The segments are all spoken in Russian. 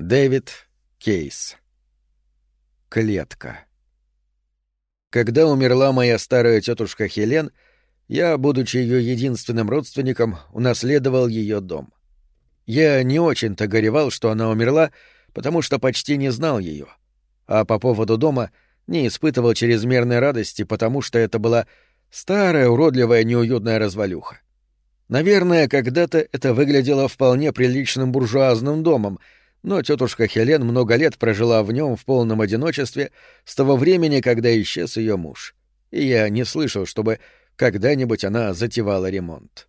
Дэвид Кейс. Клетка. Когда умерла моя старая тетушка Хелен, я, будучи ее единственным родственником, унаследовал ее дом. Я не очень-то горевал, что она умерла, потому что почти не знал ее, а по поводу дома не испытывал чрезмерной радости, потому что это была старая, уродливая, неуютная развалюха. Наверное, когда-то это выглядело вполне приличным буржуазным домом — но тетушка Хелен много лет прожила в нем в полном одиночестве с того времени, когда исчез ее муж, и я не слышал, чтобы когда-нибудь она затевала ремонт.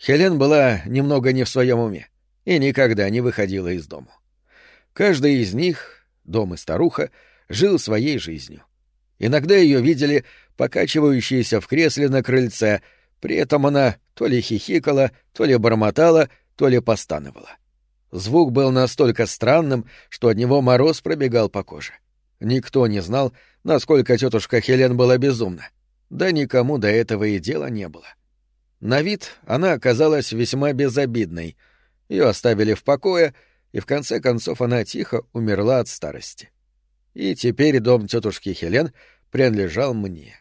Хелен была немного не в своем уме и никогда не выходила из дома. Каждый из них, дом и старуха, жил своей жизнью. Иногда ее видели покачивающейся в кресле на крыльце, при этом она то ли хихикала, то ли бормотала, то ли постановала. Звук был настолько странным, что от него мороз пробегал по коже. Никто не знал, насколько тетушка Хелен была безумна. Да никому до этого и дела не было. На вид она оказалась весьма безобидной. Ее оставили в покое, и в конце концов она тихо умерла от старости. И теперь дом тетушки Хелен принадлежал мне.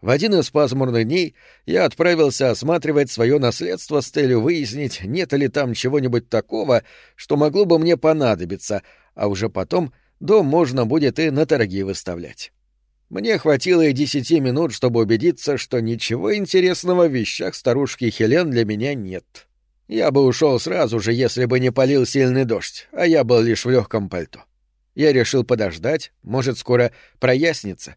В один из пасмурных дней я отправился осматривать свое наследство с целью выяснить, нет ли там чего-нибудь такого, что могло бы мне понадобиться, а уже потом дом можно будет и на торги выставлять. Мне хватило и десяти минут, чтобы убедиться, что ничего интересного в вещах старушки Хелен для меня нет. Я бы ушел сразу же, если бы не полил сильный дождь, а я был лишь в легком пальто. Я решил подождать, может, скоро прояснится,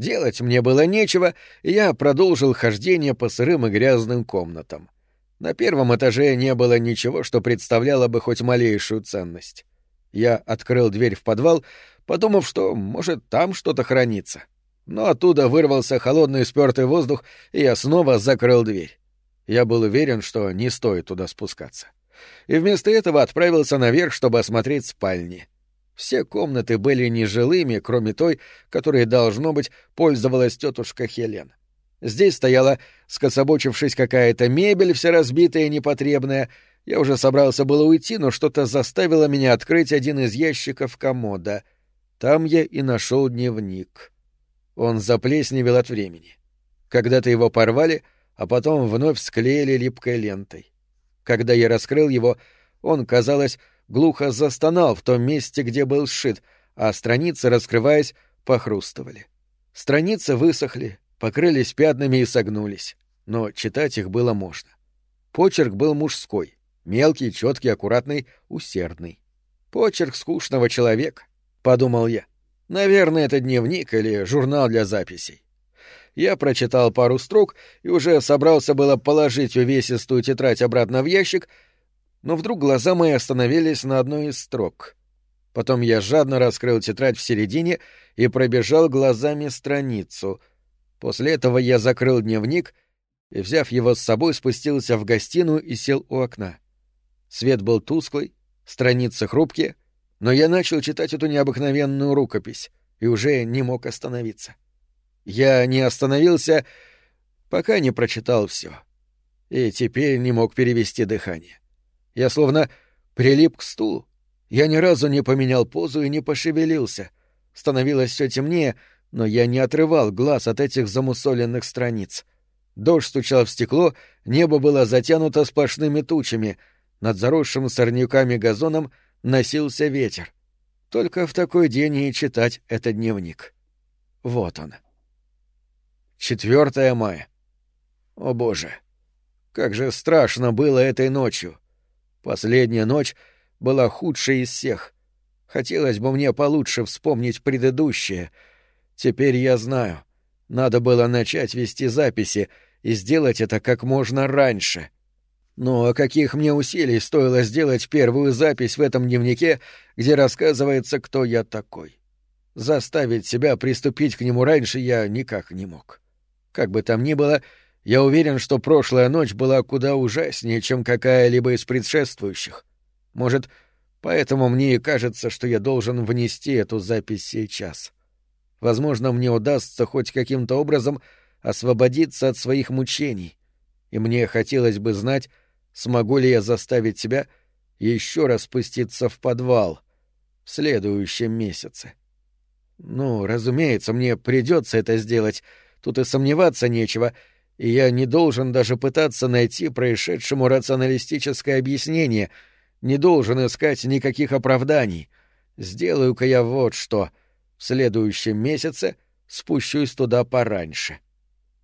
Делать мне было нечего, и я продолжил хождение по сырым и грязным комнатам. На первом этаже не было ничего, что представляло бы хоть малейшую ценность. Я открыл дверь в подвал, подумав, что, может, там что-то хранится. Но оттуда вырвался холодный спёртый воздух, и я снова закрыл дверь. Я был уверен, что не стоит туда спускаться. И вместо этого отправился наверх, чтобы осмотреть спальни. Все комнаты были нежилыми, кроме той, которой, должно быть, пользовалась тетушка Хелен. Здесь стояла, скособочившись, какая-то мебель, вся разбитая и непотребная. Я уже собрался было уйти, но что-то заставило меня открыть один из ящиков комода. Там я и нашел дневник. Он заплесневел от времени. Когда-то его порвали, а потом вновь склеили липкой лентой. Когда я раскрыл его, он, казалось, глухо застонал в том месте, где был сшит, а страницы, раскрываясь, похрустывали. Страницы высохли, покрылись пятнами и согнулись, но читать их было можно. Почерк был мужской, мелкий, четкий, аккуратный, усердный. Почерк скучного человека, — подумал я. Наверное, это дневник или журнал для записей. Я прочитал пару строк и уже собрался было положить увесистую тетрадь обратно в ящик, но вдруг глаза мои остановились на одной из строк. Потом я жадно раскрыл тетрадь в середине и пробежал глазами страницу. После этого я закрыл дневник и, взяв его с собой, спустился в гостиную и сел у окна. Свет был тусклый, страницы хрупкие, но я начал читать эту необыкновенную рукопись и уже не мог остановиться. Я не остановился, пока не прочитал все, и теперь не мог перевести дыхание. Я словно прилип к стулу. Я ни разу не поменял позу и не пошевелился. Становилось все темнее, но я не отрывал глаз от этих замусоленных страниц. Дождь стучал в стекло, небо было затянуто сплошными тучами, над заросшим сорняками газоном носился ветер. Только в такой день и читать этот дневник. Вот он. 4 мая. О боже, как же страшно было этой ночью. Последняя ночь была худшей из всех. Хотелось бы мне получше вспомнить предыдущее. Теперь я знаю. Надо было начать вести записи и сделать это как можно раньше. Но о каких мне усилий стоило сделать первую запись в этом дневнике, где рассказывается, кто я такой. Заставить себя приступить к нему раньше я никак не мог. Как бы там ни было, — я уверен, что прошлая ночь была куда ужаснее, чем какая-либо из предшествующих. Может, поэтому мне и кажется, что я должен внести эту запись сейчас. Возможно, мне удастся хоть каким-то образом освободиться от своих мучений, и мне хотелось бы знать, смогу ли я заставить себя еще раз спуститься в подвал в следующем месяце. Ну, разумеется, мне придется это сделать, тут и сомневаться нечего, и я не должен даже пытаться найти происшедшему рационалистическое объяснение, не должен искать никаких оправданий. Сделаю-ка я вот что. В следующем месяце спущусь туда пораньше.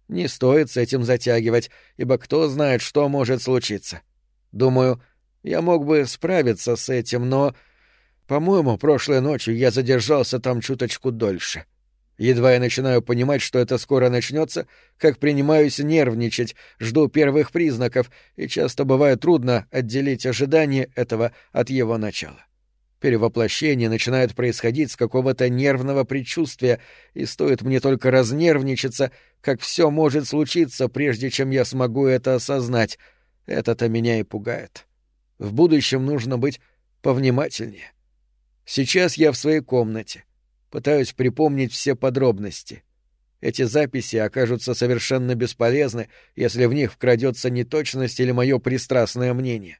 Не стоит с этим затягивать, ибо кто знает, что может случиться. Думаю, я мог бы справиться с этим, но... По-моему, прошлой ночью я задержался там чуточку дольше. — Едва я начинаю понимать, что это скоро начнется, как принимаюсь нервничать, жду первых признаков, и часто бывает трудно отделить ожидание этого от его начала. Перевоплощение начинает происходить с какого-то нервного предчувствия, и стоит мне только разнервничаться, как все может случиться, прежде чем я смогу это осознать. Это-то меня и пугает. В будущем нужно быть повнимательнее. Сейчас я в своей комнате — Пытаюсь припомнить все подробности. Эти записи окажутся совершенно бесполезны, если в них вкрадется неточность или мое пристрастное мнение.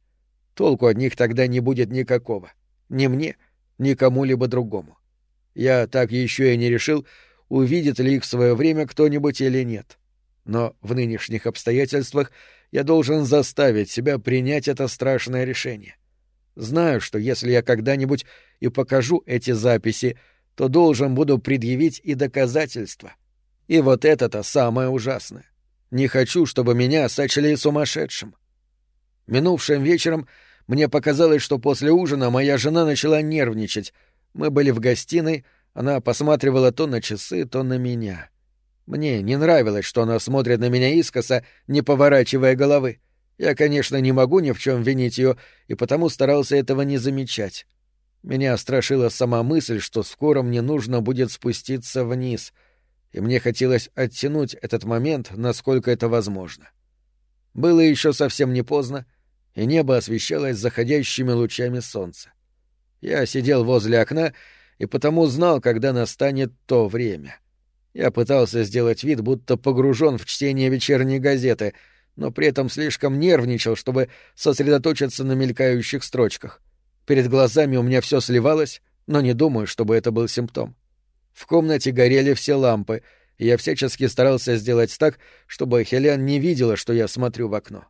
Толку от них тогда не будет никакого. Ни мне, ни кому-либо другому. Я так еще и не решил, увидит ли их в свое время кто-нибудь или нет. Но в нынешних обстоятельствах я должен заставить себя принять это страшное решение. Знаю, что если я когда-нибудь и покажу эти записи, то должен буду предъявить и доказательства. И вот это-то самое ужасное. Не хочу, чтобы меня сочли сумасшедшим. Минувшим вечером мне показалось, что после ужина моя жена начала нервничать. Мы были в гостиной, она посматривала то на часы, то на меня. Мне не нравилось, что она смотрит на меня искоса, не поворачивая головы. Я, конечно, не могу ни в чем винить ее, и потому старался этого не замечать. Меня страшила сама мысль, что скоро мне нужно будет спуститься вниз, и мне хотелось оттянуть этот момент, насколько это возможно. Было еще совсем не поздно, и небо освещалось заходящими лучами солнца. Я сидел возле окна и потому знал, когда настанет то время. Я пытался сделать вид, будто погружен в чтение вечерней газеты, но при этом слишком нервничал, чтобы сосредоточиться на мелькающих строчках. Перед глазами у меня все сливалось, но не думаю, чтобы это был симптом. В комнате горели все лампы, и я всячески старался сделать так, чтобы Хелен не видела, что я смотрю в окно.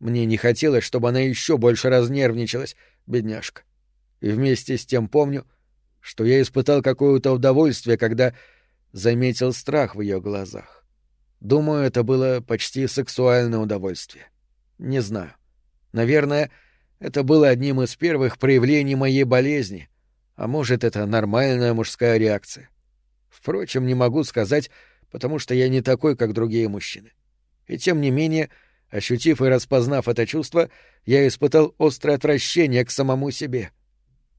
Мне не хотелось, чтобы она еще больше разнервничалась, бедняжка. И вместе с тем помню, что я испытал какое-то удовольствие, когда заметил страх в ее глазах. Думаю, это было почти сексуальное удовольствие. Не знаю. Наверное, это было одним из первых проявлений моей болезни, а может, это нормальная мужская реакция. Впрочем, не могу сказать, потому что я не такой, как другие мужчины. И тем не менее, ощутив и распознав это чувство, я испытал острое отвращение к самому себе.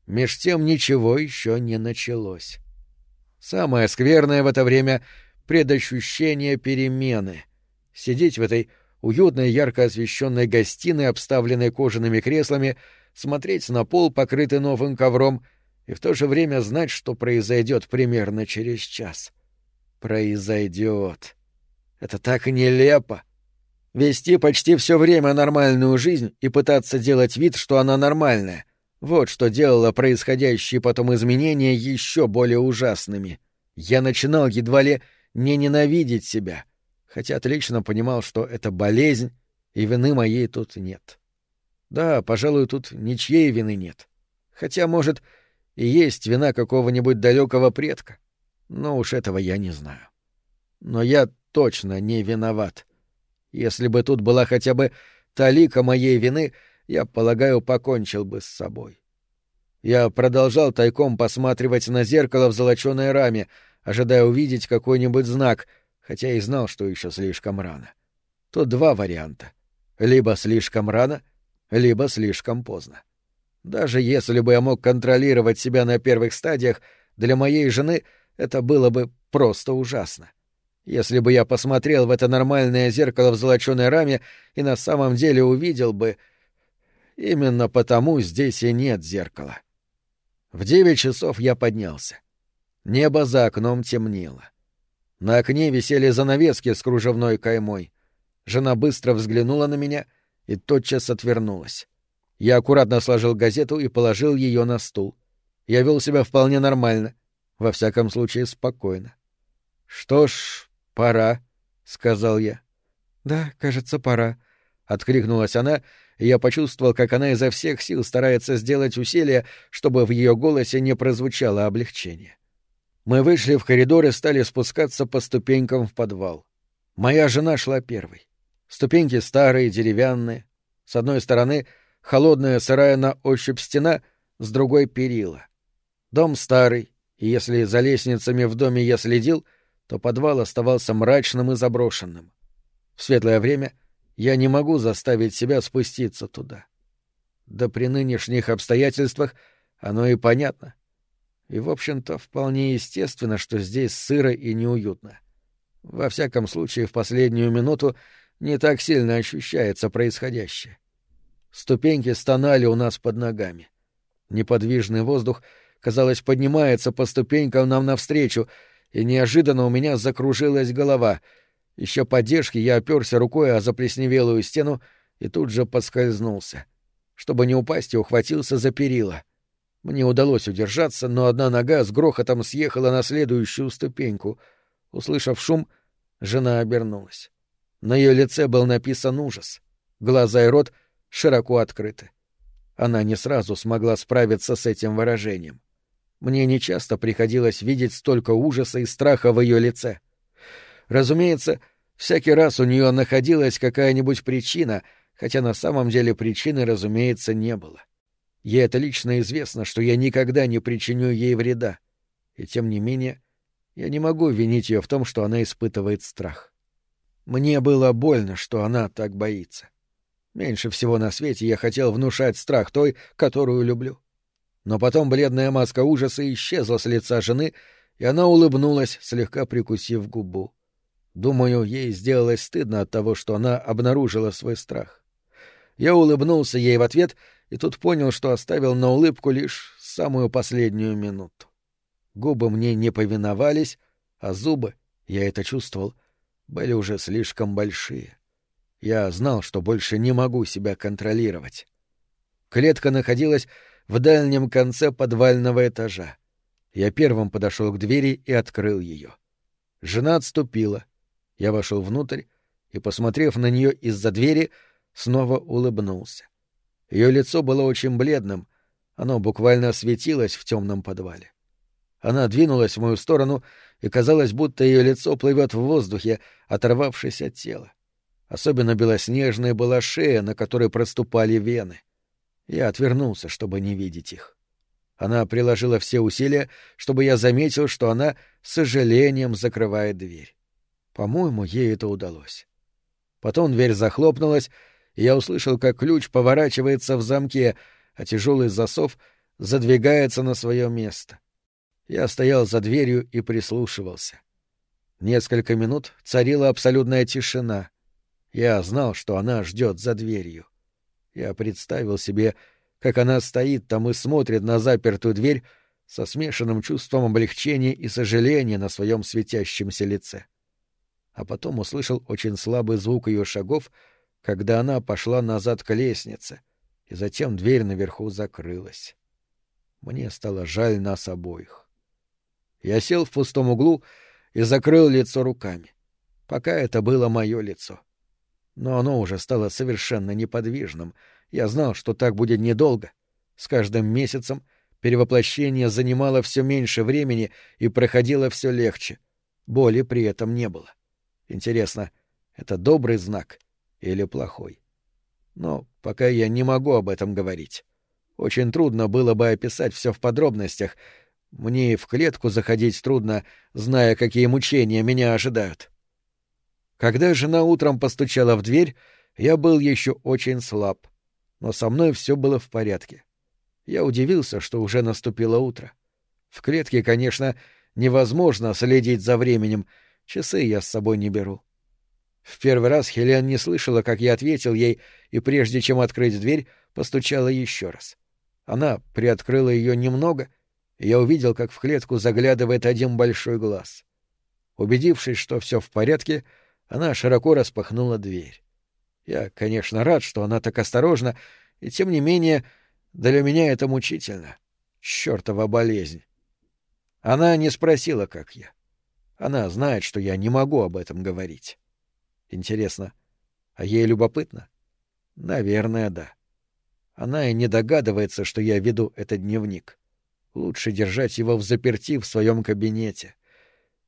Меж тем ничего еще не началось. Самое скверное в это время — предощущение перемены. Сидеть в этой уютной ярко освещенной гостиной, обставленной кожаными креслами, смотреть на пол, покрытый новым ковром, и в то же время знать, что произойдет примерно через час. Произойдет. Это так нелепо. Вести почти все время нормальную жизнь и пытаться делать вид, что она нормальная. Вот что делало происходящие потом изменения еще более ужасными. Я начинал едва ли не ненавидеть себя — хотя отлично понимал, что это болезнь, и вины моей тут нет. Да, пожалуй, тут ничьей вины нет. Хотя, может, и есть вина какого-нибудь далекого предка. Но уж этого я не знаю. Но я точно не виноват. Если бы тут была хотя бы талика моей вины, я, полагаю, покончил бы с собой. Я продолжал тайком посматривать на зеркало в золоченой раме, ожидая увидеть какой-нибудь знак — хотя и знал, что еще слишком рано. Тут два варианта. Либо слишком рано, либо слишком поздно. Даже если бы я мог контролировать себя на первых стадиях, для моей жены это было бы просто ужасно. Если бы я посмотрел в это нормальное зеркало в золоченой раме и на самом деле увидел бы... Именно потому здесь и нет зеркала. В девять часов я поднялся. Небо за окном темнело. На окне висели занавески с кружевной каймой. Жена быстро взглянула на меня и тотчас отвернулась. Я аккуратно сложил газету и положил ее на стул. Я вел себя вполне нормально, во всяком случае спокойно. «Что ж, пора», — сказал я. «Да, кажется, пора», — откликнулась она, и я почувствовал, как она изо всех сил старается сделать усилие, чтобы в ее голосе не прозвучало облегчение. Мы вышли в коридор и стали спускаться по ступенькам в подвал. Моя жена шла первой. Ступеньки старые, деревянные. С одной стороны — холодная сырая на ощупь стена, с другой — перила. Дом старый, и если за лестницами в доме я следил, то подвал оставался мрачным и заброшенным. В светлое время я не могу заставить себя спуститься туда. Да при нынешних обстоятельствах оно и понятно. И, в общем-то, вполне естественно, что здесь сыро и неуютно. Во всяком случае, в последнюю минуту не так сильно ощущается происходящее. Ступеньки стонали у нас под ногами. Неподвижный воздух, казалось, поднимается по ступенькам нам навстречу, и неожиданно у меня закружилась голова. Еще поддержки я оперся рукой о заплесневелую стену и тут же подскользнулся. Чтобы не упасть, я ухватился за перила. Мне удалось удержаться, но одна нога с грохотом съехала на следующую ступеньку — Услышав шум, жена обернулась. На ее лице был написан ужас. Глаза и рот широко открыты. Она не сразу смогла справиться с этим выражением. Мне нечасто приходилось видеть столько ужаса и страха в ее лице. Разумеется, всякий раз у нее находилась какая-нибудь причина, хотя на самом деле причины, разумеется, не было. Ей это лично известно, что я никогда не причиню ей вреда. И тем не менее, я не могу винить ее в том, что она испытывает страх. Мне было больно, что она так боится. Меньше всего на свете я хотел внушать страх той, которую люблю. Но потом бледная маска ужаса исчезла с лица жены, и она улыбнулась, слегка прикусив губу. Думаю, ей сделалось стыдно от того, что она обнаружила свой страх. Я улыбнулся ей в ответ и тут понял, что оставил на улыбку лишь самую последнюю минуту. Губы мне не повиновались, а зубы, я это чувствовал, были уже слишком большие. Я знал, что больше не могу себя контролировать. Клетка находилась в дальнем конце подвального этажа. Я первым подошел к двери и открыл ее. Жена отступила. Я вошел внутрь и, посмотрев на нее из-за двери, снова улыбнулся. Ее лицо было очень бледным, оно буквально светилось в темном подвале. Она двинулась в мою сторону, и казалось, будто ее лицо плывет в воздухе, оторвавшись от тела. Особенно белоснежной была шея, на которой проступали вены. Я отвернулся, чтобы не видеть их. Она приложила все усилия, чтобы я заметил, что она с сожалением закрывает дверь. По-моему, ей это удалось. Потом дверь захлопнулась, я услышал, как ключ поворачивается в замке, а тяжелый засов задвигается на свое место. Я стоял за дверью и прислушивался. Несколько минут царила абсолютная тишина. Я знал, что она ждет за дверью. Я представил себе, как она стоит там и смотрит на запертую дверь со смешанным чувством облегчения и сожаления на своем светящемся лице. А потом услышал очень слабый звук ее шагов, когда она пошла назад к лестнице, и затем дверь наверху закрылась. Мне стало жаль нас обоих. Я сел в пустом углу и закрыл лицо руками. Пока это было мое лицо. Но оно уже стало совершенно неподвижным. Я знал, что так будет недолго. С каждым месяцем перевоплощение занимало все меньше времени и проходило все легче. Боли при этом не было. Интересно, это добрый знак или плохой? Но пока я не могу об этом говорить. Очень трудно было бы описать все в подробностях, мне в клетку заходить трудно, зная, какие мучения меня ожидают. Когда жена утром постучала в дверь, я был еще очень слаб, но со мной все было в порядке. Я удивился, что уже наступило утро. В клетке, конечно, невозможно следить за временем, часы я с собой не беру. В первый раз Хелен не слышала, как я ответил ей, и прежде чем открыть дверь, постучала еще раз. Она приоткрыла ее немного — я увидел, как в клетку заглядывает один большой глаз. Убедившись, что все в порядке, она широко распахнула дверь. Я, конечно, рад, что она так осторожна, И тем не менее, для меня это мучительно. Чёртова болезнь. Она не спросила, как я. Она знает, что я не могу об этом говорить. Интересно, а ей любопытно? Наверное, да. Она и не догадывается, что я веду этот дневник. Лучше держать его в заперти в своем кабинете.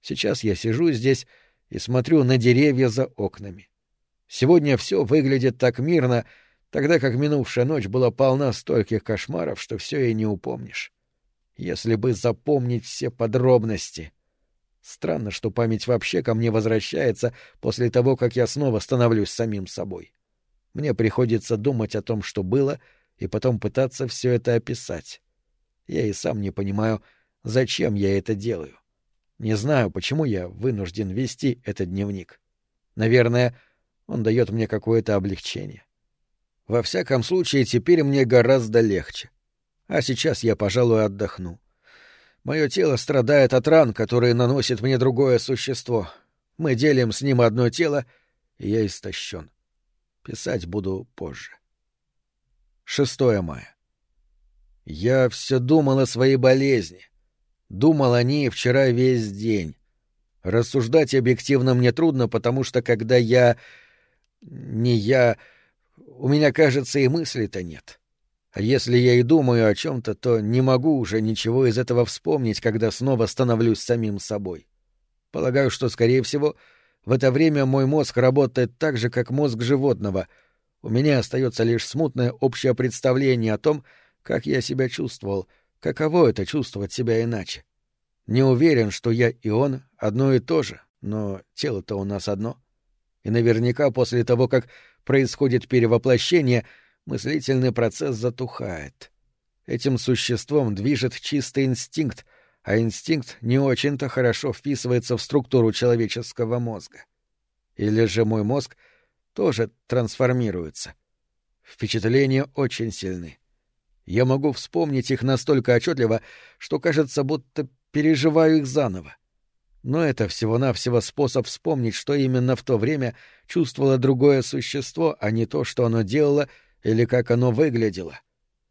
Сейчас я сижу здесь и смотрю на деревья за окнами. Сегодня все выглядит так мирно, тогда как минувшая ночь была полна стольких кошмаров, что все и не упомнишь. Если бы запомнить все подробности. Странно, что память вообще ко мне возвращается после того, как я снова становлюсь самим собой. Мне приходится думать о том, что было, и потом пытаться все это описать. Я и сам не понимаю, зачем я это делаю. Не знаю, почему я вынужден вести этот дневник. Наверное, он дает мне какое-то облегчение. Во всяком случае, теперь мне гораздо легче. А сейчас я, пожалуй, отдохну. Мое тело страдает от ран, которые наносит мне другое существо. Мы делим с ним одно тело, и я истощен. Писать буду позже. 6 мая. Я все думал о своей болезни. Думал о ней вчера весь день. Рассуждать объективно мне трудно, потому что когда я... Не я... У меня, кажется, и мысли-то нет. А если я и думаю о чем-то, то не могу уже ничего из этого вспомнить, когда снова становлюсь самим собой. Полагаю, что, скорее всего, в это время мой мозг работает так же, как мозг животного. У меня остается лишь смутное общее представление о том, как я себя чувствовал, каково это чувствовать себя иначе. Не уверен, что я и он одно и то же, но тело-то у нас одно. И наверняка после того, как происходит перевоплощение, мыслительный процесс затухает. Этим существом движет чистый инстинкт, а инстинкт не очень-то хорошо вписывается в структуру человеческого мозга. Или же мой мозг тоже трансформируется. Впечатления очень сильны. Я могу вспомнить их настолько отчетливо, что кажется, будто переживаю их заново. Но это всего-навсего способ вспомнить, что именно в то время чувствовало другое существо, а не то, что оно делало или как оно выглядело.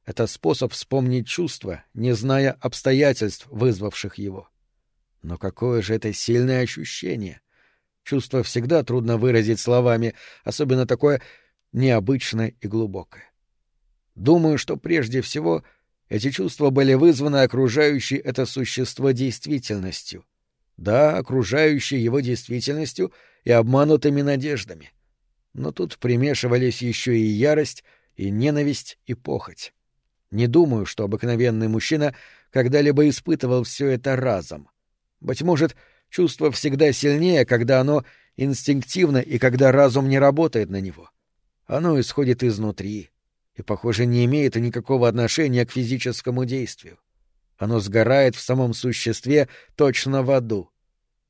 Это способ вспомнить чувство, не зная обстоятельств, вызвавших его. Но какое же это сильное ощущение! Чувство всегда трудно выразить словами, особенно такое необычное и глубокое. Думаю, что прежде всего эти чувства были вызваны окружающей это существо действительностью. Да, окружающей его действительностью и обманутыми надеждами. Но тут примешивались еще и ярость, и ненависть, и похоть. Не думаю, что обыкновенный мужчина когда-либо испытывал все это разом. Быть может, чувство всегда сильнее, когда оно инстинктивно и когда разум не работает на него. Оно исходит изнутри, и, похоже, не имеет никакого отношения к физическому действию. Оно сгорает в самом существе точно в аду.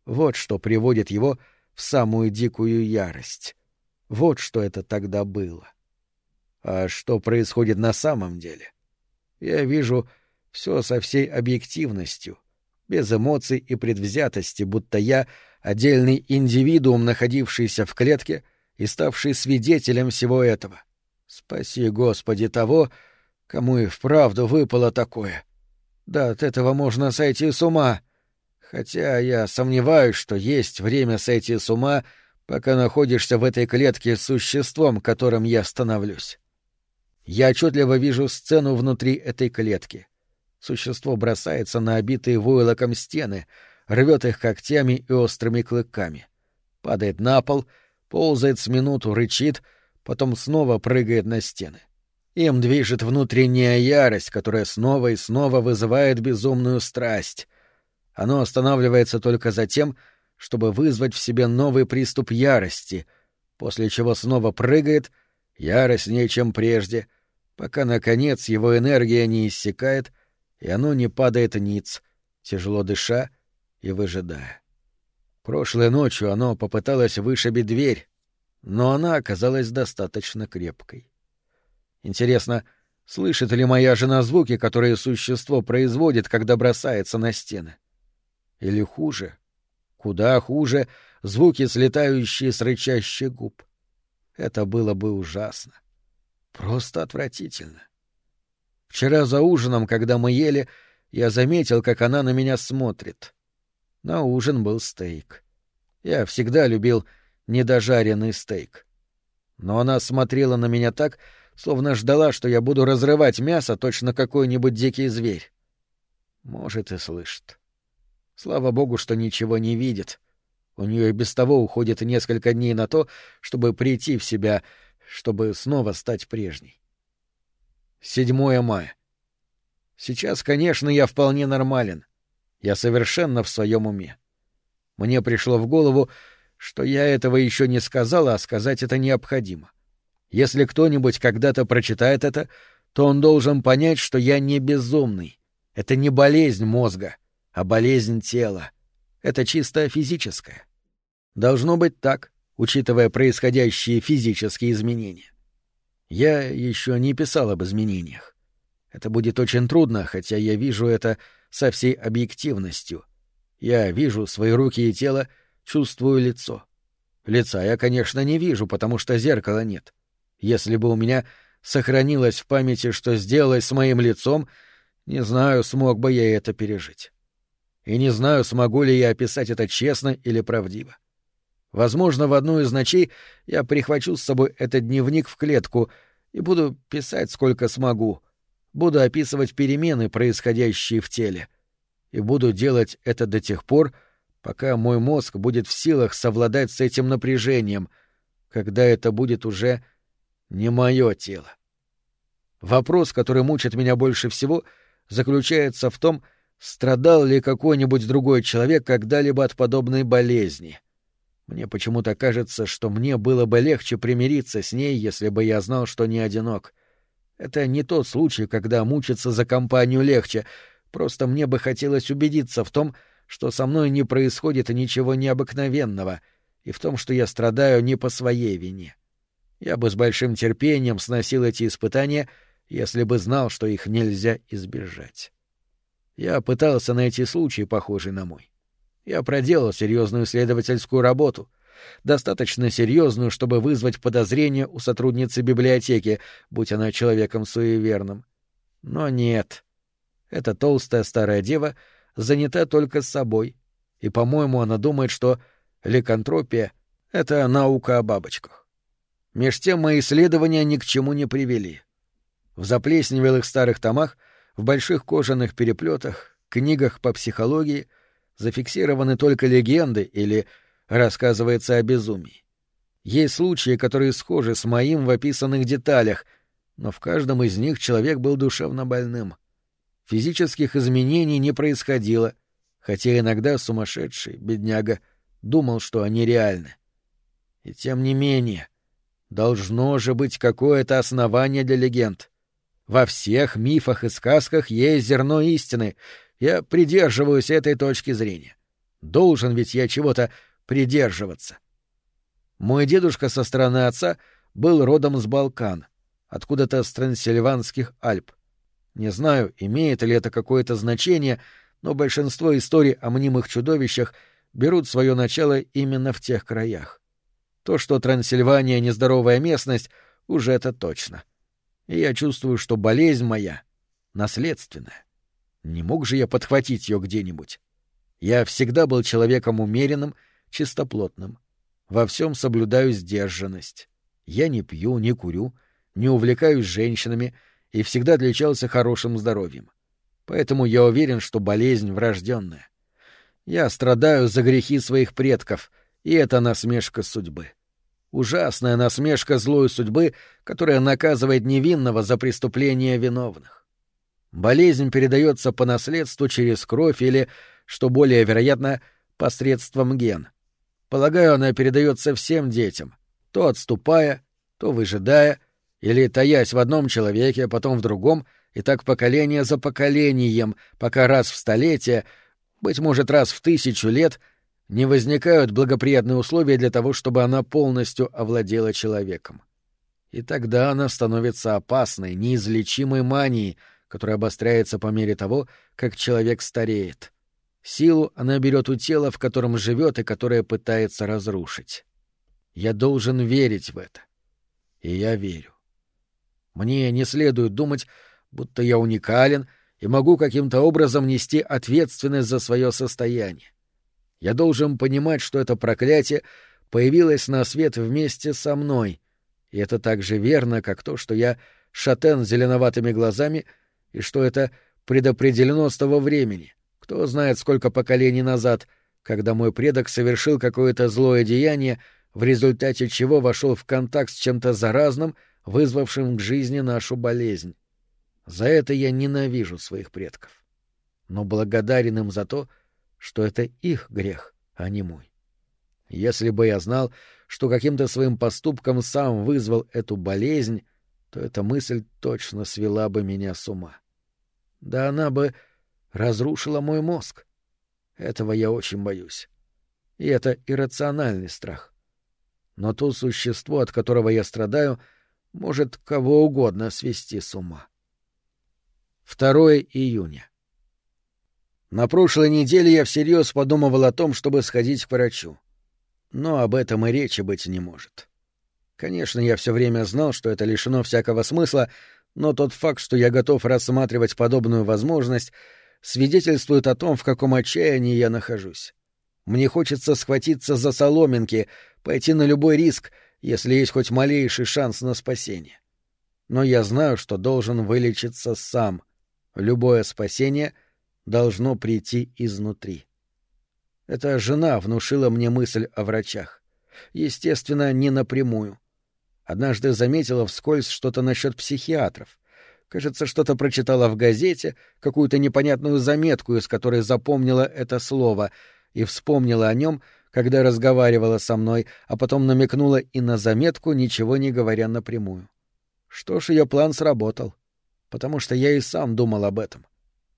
Вот что приводит его в самую дикую ярость. Вот что это тогда было. А что происходит на самом деле? Я вижу все со всей объективностью, без эмоций и предвзятости, будто я — отдельный индивидуум, находившийся в клетке и ставший свидетелем всего этого. — Спаси, Господи, того, кому и вправду выпало такое. Да от этого можно сойти с ума. Хотя я сомневаюсь, что есть время сойти с ума, пока находишься в этой клетке с существом, которым я становлюсь. Я отчетливо вижу сцену внутри этой клетки. Существо бросается на обитые войлоком стены, рвет их когтями и острыми клыками. Падает на пол, ползает с минуту, рычит — потом снова прыгает на стены. Им движет внутренняя ярость, которая снова и снова вызывает безумную страсть. Оно останавливается только за тем, чтобы вызвать в себе новый приступ ярости, после чего снова прыгает, яростнее, чем прежде, пока, наконец, его энергия не иссякает, и оно не падает ниц, тяжело дыша и выжидая. Прошлой ночью оно попыталось вышибить дверь, но она оказалась достаточно крепкой. Интересно, слышит ли моя жена звуки, которые существо производит, когда бросается на стены? Или хуже, куда хуже, звуки, слетающие с рычащих губ? Это было бы ужасно. Просто отвратительно. Вчера за ужином, когда мы ели, я заметил, как она на меня смотрит. На ужин был стейк. Я всегда любил недожаренный стейк. Но она смотрела на меня так, словно ждала, что я буду разрывать мясо, точно какой-нибудь дикий зверь. Может, и слышит. Слава богу, что ничего не видит. У нее и без того уходит несколько дней на то, чтобы прийти в себя, чтобы снова стать прежней. 7 мая. Сейчас, конечно, я вполне нормален. Я совершенно в своем уме. Мне пришло в голову, что я этого еще не сказал, а сказать это необходимо. Если кто-нибудь когда-то прочитает это, то он должен понять, что я не безумный. Это не болезнь мозга, а болезнь тела. Это чисто физическое. Должно быть так, учитывая происходящие физические изменения. Я еще не писал об изменениях. Это будет очень трудно, хотя я вижу это со всей объективностью. Я вижу свои руки и тело, чувствую лицо. Лица я, конечно, не вижу, потому что зеркала нет. Если бы у меня сохранилось в памяти, что сделалось с моим лицом, не знаю, смог бы я это пережить. И не знаю, смогу ли я описать это честно или правдиво. Возможно, в одну из ночей я прихвачу с собой этот дневник в клетку и буду писать сколько смогу. Буду описывать перемены, происходящие в теле. И буду делать это до тех пор, пока мой мозг будет в силах совладать с этим напряжением, когда это будет уже не мое тело. Вопрос, который мучит меня больше всего, заключается в том, страдал ли какой-нибудь другой человек когда-либо от подобной болезни. Мне почему-то кажется, что мне было бы легче примириться с ней, если бы я знал, что не одинок. Это не тот случай, когда мучиться за компанию легче, просто мне бы хотелось убедиться в том, что со мной не происходит ничего необыкновенного, и в том, что я страдаю не по своей вине. Я бы с большим терпением сносил эти испытания, если бы знал, что их нельзя избежать. Я пытался найти случай, похожий на мой. Я проделал серьезную исследовательскую работу, достаточно серьезную, чтобы вызвать подозрение у сотрудницы библиотеки, будь она человеком суеверным. Но нет. Эта толстая старая дева занята только собой, и, по-моему, она думает, что ликантропия — это наука о бабочках. Меж тем мои исследования ни к чему не привели. В заплесневелых старых томах, в больших кожаных переплетах, книгах по психологии — зафиксированы только легенды или рассказывается о безумии. Есть случаи, которые схожи с моим в описанных деталях, но в каждом из них человек был душевно больным. Физических изменений не происходило, хотя иногда сумасшедший, бедняга, думал, что они реальны. И тем не менее, должно же быть какое-то основание для легенд. Во всех мифах и сказках есть зерно истины, я придерживаюсь этой точки зрения. Должен ведь я чего-то придерживаться. Мой дедушка со стороны отца был родом с Балкан, откуда-то с Трансильванских Альп. Не знаю, имеет ли это какое-то значение, но большинство историй о мнимых чудовищах берут свое начало именно в тех краях. То, что Трансильвания — нездоровая местность, уже это точно. И я чувствую, что болезнь моя наследственная. Не мог же я подхватить ее где-нибудь? Я всегда был человеком умеренным, чистоплотным. Во всем соблюдаю сдержанность. Я не пью, не курю, не увлекаюсь женщинами и всегда отличался хорошим здоровьем. Поэтому я уверен, что болезнь врожденная. Я страдаю за грехи своих предков, и это насмешка судьбы. Ужасная насмешка злой судьбы, которая наказывает невинного за преступления виновных. Болезнь передается по наследству через кровь или, что более вероятно, посредством ген. Полагаю, она передается всем детям, то отступая, то выжидая, или таясь в одном человеке, потом в другом, и так поколение за поколением, пока раз в столетие, быть может, раз в тысячу лет, не возникают благоприятные условия для того, чтобы она полностью овладела человеком. И тогда она становится опасной, неизлечимой манией — которая обостряется по мере того, как человек стареет. Силу она берет у тела, в котором живет и которое пытается разрушить. Я должен верить в это. И я верю. Мне не следует думать, будто я уникален и могу каким-то образом нести ответственность за свое состояние. Я должен понимать, что это проклятие появилось на свет вместе со мной, и это так же верно, как то, что я шатен с зеленоватыми глазами, и что это предопределено с того времени, кто знает, сколько поколений назад, когда мой предок совершил какое-то злое деяние, в результате чего вошел в контакт с чем-то заразным, вызвавшим к жизни нашу болезнь. За это я ненавижу своих предков. Но благодарен им за то, что это их грех, а не мой. Если бы я знал, что каким-то своим поступком сам вызвал эту болезнь, то эта мысль точно свела бы меня с ума. Да она бы разрушила мой мозг. Этого я очень боюсь. И это иррациональный страх. Но то существо, от которого я страдаю, может кого угодно свести с ума. 2 июня. На прошлой неделе я всерьез подумывал о том, чтобы сходить к врачу. Но об этом и речи быть не может. Конечно, я все время знал, что это лишено всякого смысла, но тот факт, что я готов рассматривать подобную возможность, свидетельствует о том, в каком отчаянии я нахожусь. Мне хочется схватиться за соломинки, пойти на любой риск, если есть хоть малейший шанс на спасение. Но я знаю, что должен вылечиться сам. Любое спасение должно прийти изнутри. Эта жена внушила мне мысль о врачах. Естественно, не напрямую. Однажды заметила вскользь что-то насчет психиатров. Кажется, что-то прочитала в газете, какую-то непонятную заметку, из которой запомнила это слово, и вспомнила о нем, когда разговаривала со мной, а потом намекнула и на заметку, ничего не говоря напрямую. Что ж, ее план сработал, потому что я и сам думал об этом.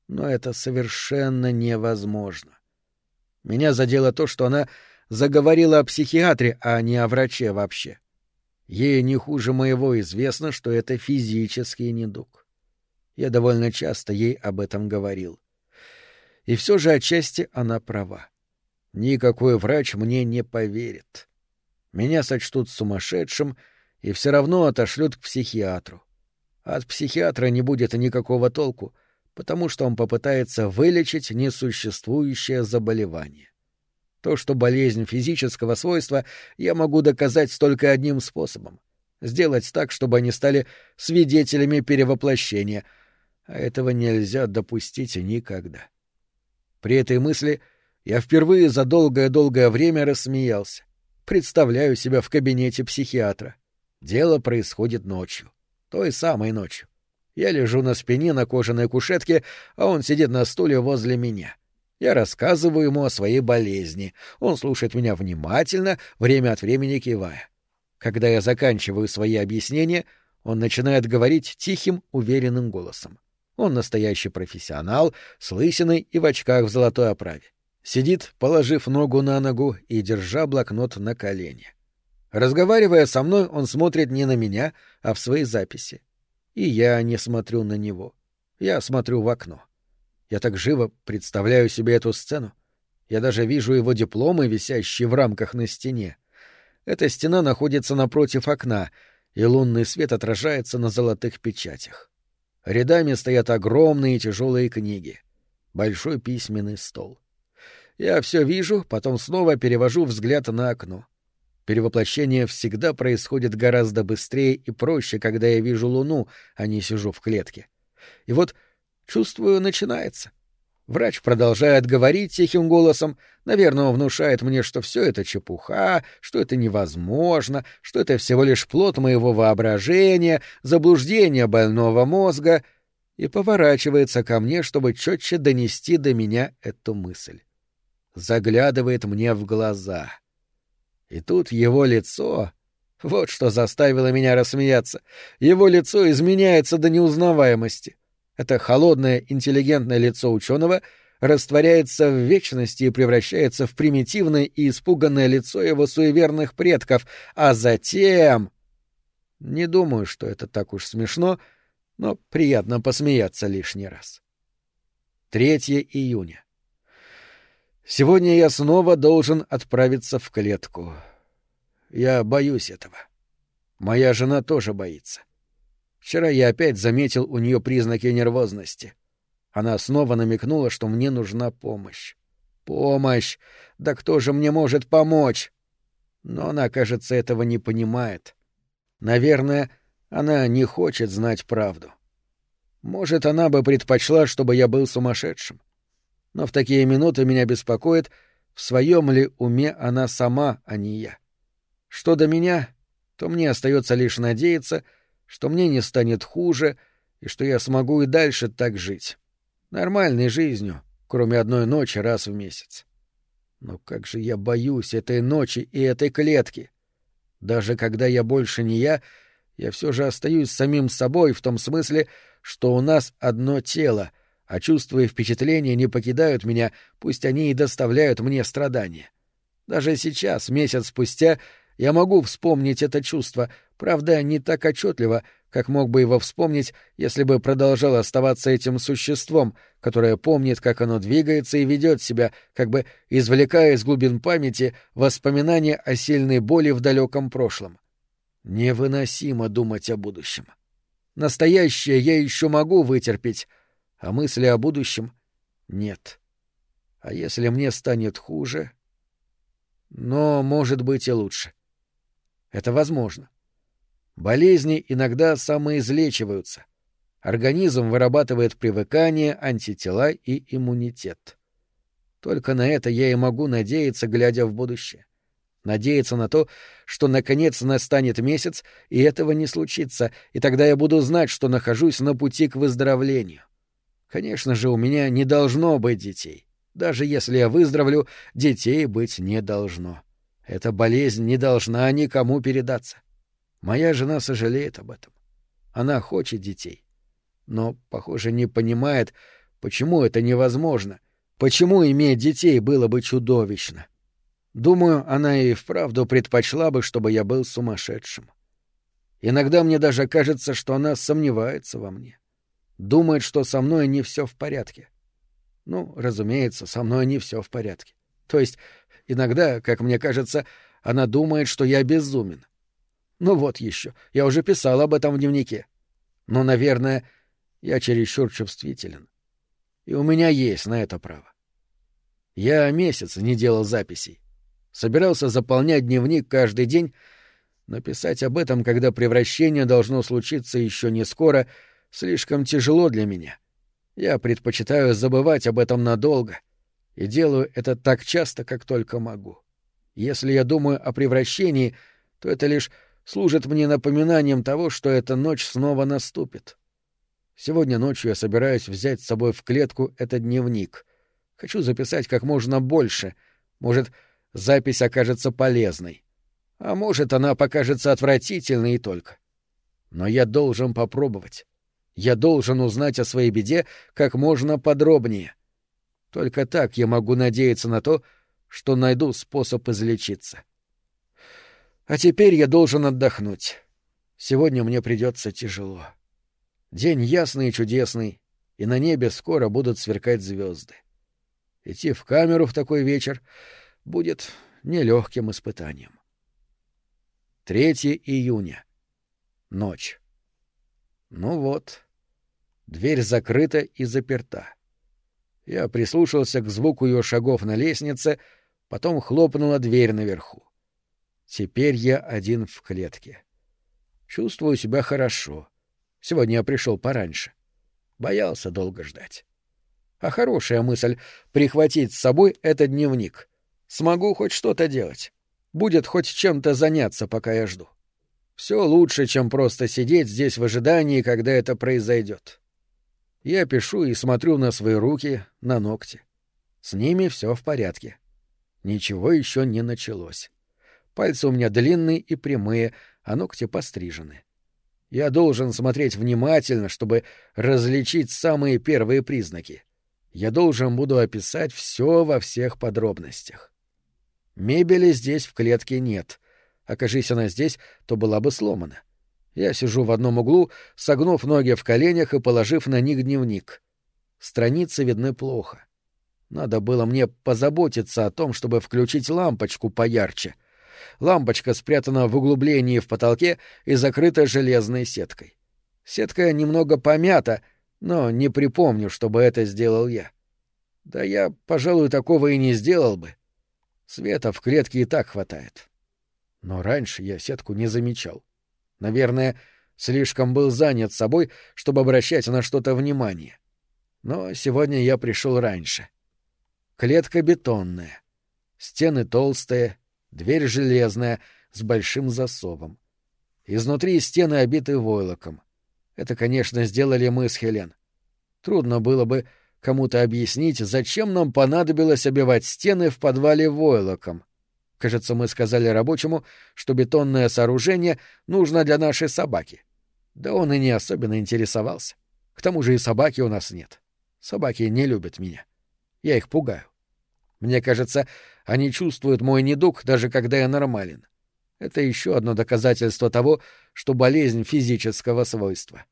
Но это совершенно невозможно. Меня задело то, что она заговорила о психиатре, а не о враче вообще. Ей не хуже моего известно, что это физический недуг. Я довольно часто ей об этом говорил. И все же отчасти она права. Никакой врач мне не поверит. Меня сочтут сумасшедшим и все равно отошлют к психиатру. От психиатра не будет никакого толку, потому что он попытается вылечить несуществующее заболевание. То, что болезнь физического свойства, я могу доказать только одним способом — сделать так, чтобы они стали свидетелями перевоплощения, а этого нельзя допустить никогда. При этой мысли я впервые за долгое-долгое время рассмеялся. Представляю себя в кабинете психиатра. Дело происходит ночью. Той самой ночью. Я лежу на спине на кожаной кушетке, а он сидит на стуле возле меня. — я рассказываю ему о своей болезни. Он слушает меня внимательно, время от времени кивая. Когда я заканчиваю свои объяснения, он начинает говорить тихим, уверенным голосом. Он настоящий профессионал, с лысиной и в очках в золотой оправе. Сидит, положив ногу на ногу и держа блокнот на колени. Разговаривая со мной, он смотрит не на меня, а в свои записи. И я не смотрю на него. Я смотрю в окно. Я так живо представляю себе эту сцену. Я даже вижу его дипломы, висящие в рамках на стене. Эта стена находится напротив окна, и лунный свет отражается на золотых печатях. Рядами стоят огромные тяжелые книги. Большой письменный стол. Я все вижу, потом снова перевожу взгляд на окно. Перевоплощение всегда происходит гораздо быстрее и проще, когда я вижу луну, а не сижу в клетке. И вот Чувствую, начинается. Врач продолжает говорить тихим голосом, наверное, внушает мне, что все это чепуха, что это невозможно, что это всего лишь плод моего воображения, заблуждение больного мозга, и поворачивается ко мне, чтобы четче донести до меня эту мысль. Заглядывает мне в глаза. И тут его лицо... Вот что заставило меня рассмеяться. Его лицо изменяется до неузнаваемости — это холодное, интеллигентное лицо ученого растворяется в вечности и превращается в примитивное и испуганное лицо его суеверных предков, а затем... Не думаю, что это так уж смешно, но приятно посмеяться лишний раз. 3 июня. Сегодня я снова должен отправиться в клетку. Я боюсь этого. Моя жена тоже боится. Вчера я опять заметил у нее признаки нервозности. Она снова намекнула, что мне нужна помощь. Помощь! Да кто же мне может помочь? Но она, кажется, этого не понимает. Наверное, она не хочет знать правду. Может, она бы предпочла, чтобы я был сумасшедшим. Но в такие минуты меня беспокоит, в своем ли уме она сама, а не я. Что до меня, то мне остается лишь надеяться, что мне не станет хуже и что я смогу и дальше так жить. Нормальной жизнью, кроме одной ночи раз в месяц. Но как же я боюсь этой ночи и этой клетки. Даже когда я больше не я, я все же остаюсь самим собой в том смысле, что у нас одно тело, а чувства и впечатления не покидают меня, пусть они и доставляют мне страдания. Даже сейчас, месяц спустя, я могу вспомнить это чувство, правда, не так отчетливо, как мог бы его вспомнить, если бы продолжал оставаться этим существом, которое помнит, как оно двигается и ведет себя, как бы извлекая из глубин памяти воспоминания о сильной боли в далеком прошлом. Невыносимо думать о будущем. Настоящее я еще могу вытерпеть, а мысли о будущем — нет. А если мне станет хуже? Но, может быть, и лучше. Это возможно. Болезни иногда самоизлечиваются. Организм вырабатывает привыкание, антитела и иммунитет. Только на это я и могу надеяться, глядя в будущее. Надеяться на то, что наконец настанет месяц, и этого не случится, и тогда я буду знать, что нахожусь на пути к выздоровлению. Конечно же, у меня не должно быть детей. Даже если я выздоровлю, детей быть не должно. Эта болезнь не должна никому передаться. Моя жена сожалеет об этом. Она хочет детей. Но, похоже, не понимает, почему это невозможно, почему иметь детей было бы чудовищно. Думаю, она и вправду предпочла бы, чтобы я был сумасшедшим. Иногда мне даже кажется, что она сомневается во мне. Думает, что со мной не все в порядке. Ну, разумеется, со мной не все в порядке. То есть, иногда, как мне кажется, она думает, что я безумен. Ну вот еще, я уже писал об этом в дневнике. Но, наверное, я чересчур чувствителен. И у меня есть на это право. Я месяц не делал записей. Собирался заполнять дневник каждый день, но писать об этом, когда превращение должно случиться еще не скоро, слишком тяжело для меня. Я предпочитаю забывать об этом надолго и делаю это так часто, как только могу. Если я думаю о превращении, то это лишь служит мне напоминанием того, что эта ночь снова наступит. Сегодня ночью я собираюсь взять с собой в клетку этот дневник. Хочу записать как можно больше. Может, запись окажется полезной. А может, она покажется отвратительной и только. Но я должен попробовать. Я должен узнать о своей беде как можно подробнее. Только так я могу надеяться на то, что найду способ излечиться. — а теперь я должен отдохнуть. Сегодня мне придется тяжело. День ясный и чудесный, и на небе скоро будут сверкать звезды. Идти в камеру в такой вечер будет нелегким испытанием. 3 июня. Ночь. Ну вот. Дверь закрыта и заперта. Я прислушался к звуку ее шагов на лестнице, потом хлопнула дверь наверху. Теперь я один в клетке. Чувствую себя хорошо. Сегодня я пришел пораньше. Боялся долго ждать. А хорошая мысль — прихватить с собой этот дневник. Смогу хоть что-то делать. Будет хоть чем-то заняться, пока я жду. Все лучше, чем просто сидеть здесь в ожидании, когда это произойдет. Я пишу и смотрю на свои руки, на ногти. С ними все в порядке. Ничего еще не началось. Пальцы у меня длинные и прямые, а ногти пострижены. Я должен смотреть внимательно, чтобы различить самые первые признаки. Я должен буду описать все во всех подробностях. Мебели здесь в клетке нет. Окажись она здесь, то была бы сломана. Я сижу в одном углу, согнув ноги в коленях и положив на них дневник. Страницы видны плохо. Надо было мне позаботиться о том, чтобы включить лампочку поярче — Лампочка спрятана в углублении в потолке и закрыта железной сеткой. Сетка немного помята, но не припомню, чтобы это сделал я. Да я, пожалуй, такого и не сделал бы. Света в клетке и так хватает. Но раньше я сетку не замечал. Наверное, слишком был занят собой, чтобы обращать на что-то внимание. Но сегодня я пришел раньше. Клетка бетонная. Стены толстые, дверь железная, с большим засовом. Изнутри стены обиты войлоком. Это, конечно, сделали мы с Хелен. Трудно было бы кому-то объяснить, зачем нам понадобилось обивать стены в подвале войлоком. Кажется, мы сказали рабочему, что бетонное сооружение нужно для нашей собаки. Да он и не особенно интересовался. К тому же и собаки у нас нет. Собаки не любят меня. Я их пугаю. Мне кажется, они чувствуют мой недуг, даже когда я нормален. Это еще одно доказательство того, что болезнь физического свойства.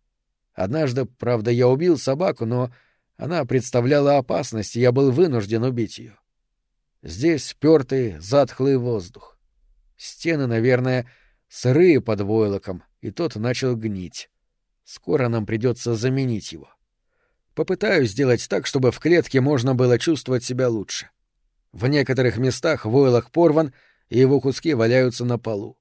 Однажды, правда, я убил собаку, но она представляла опасность, и я был вынужден убить ее. Здесь спёртый, затхлый воздух. Стены, наверное, сырые под войлоком, и тот начал гнить. Скоро нам придется заменить его. Попытаюсь сделать так, чтобы в клетке можно было чувствовать себя лучше. В некоторых местах войлок порван, и его куски валяются на полу.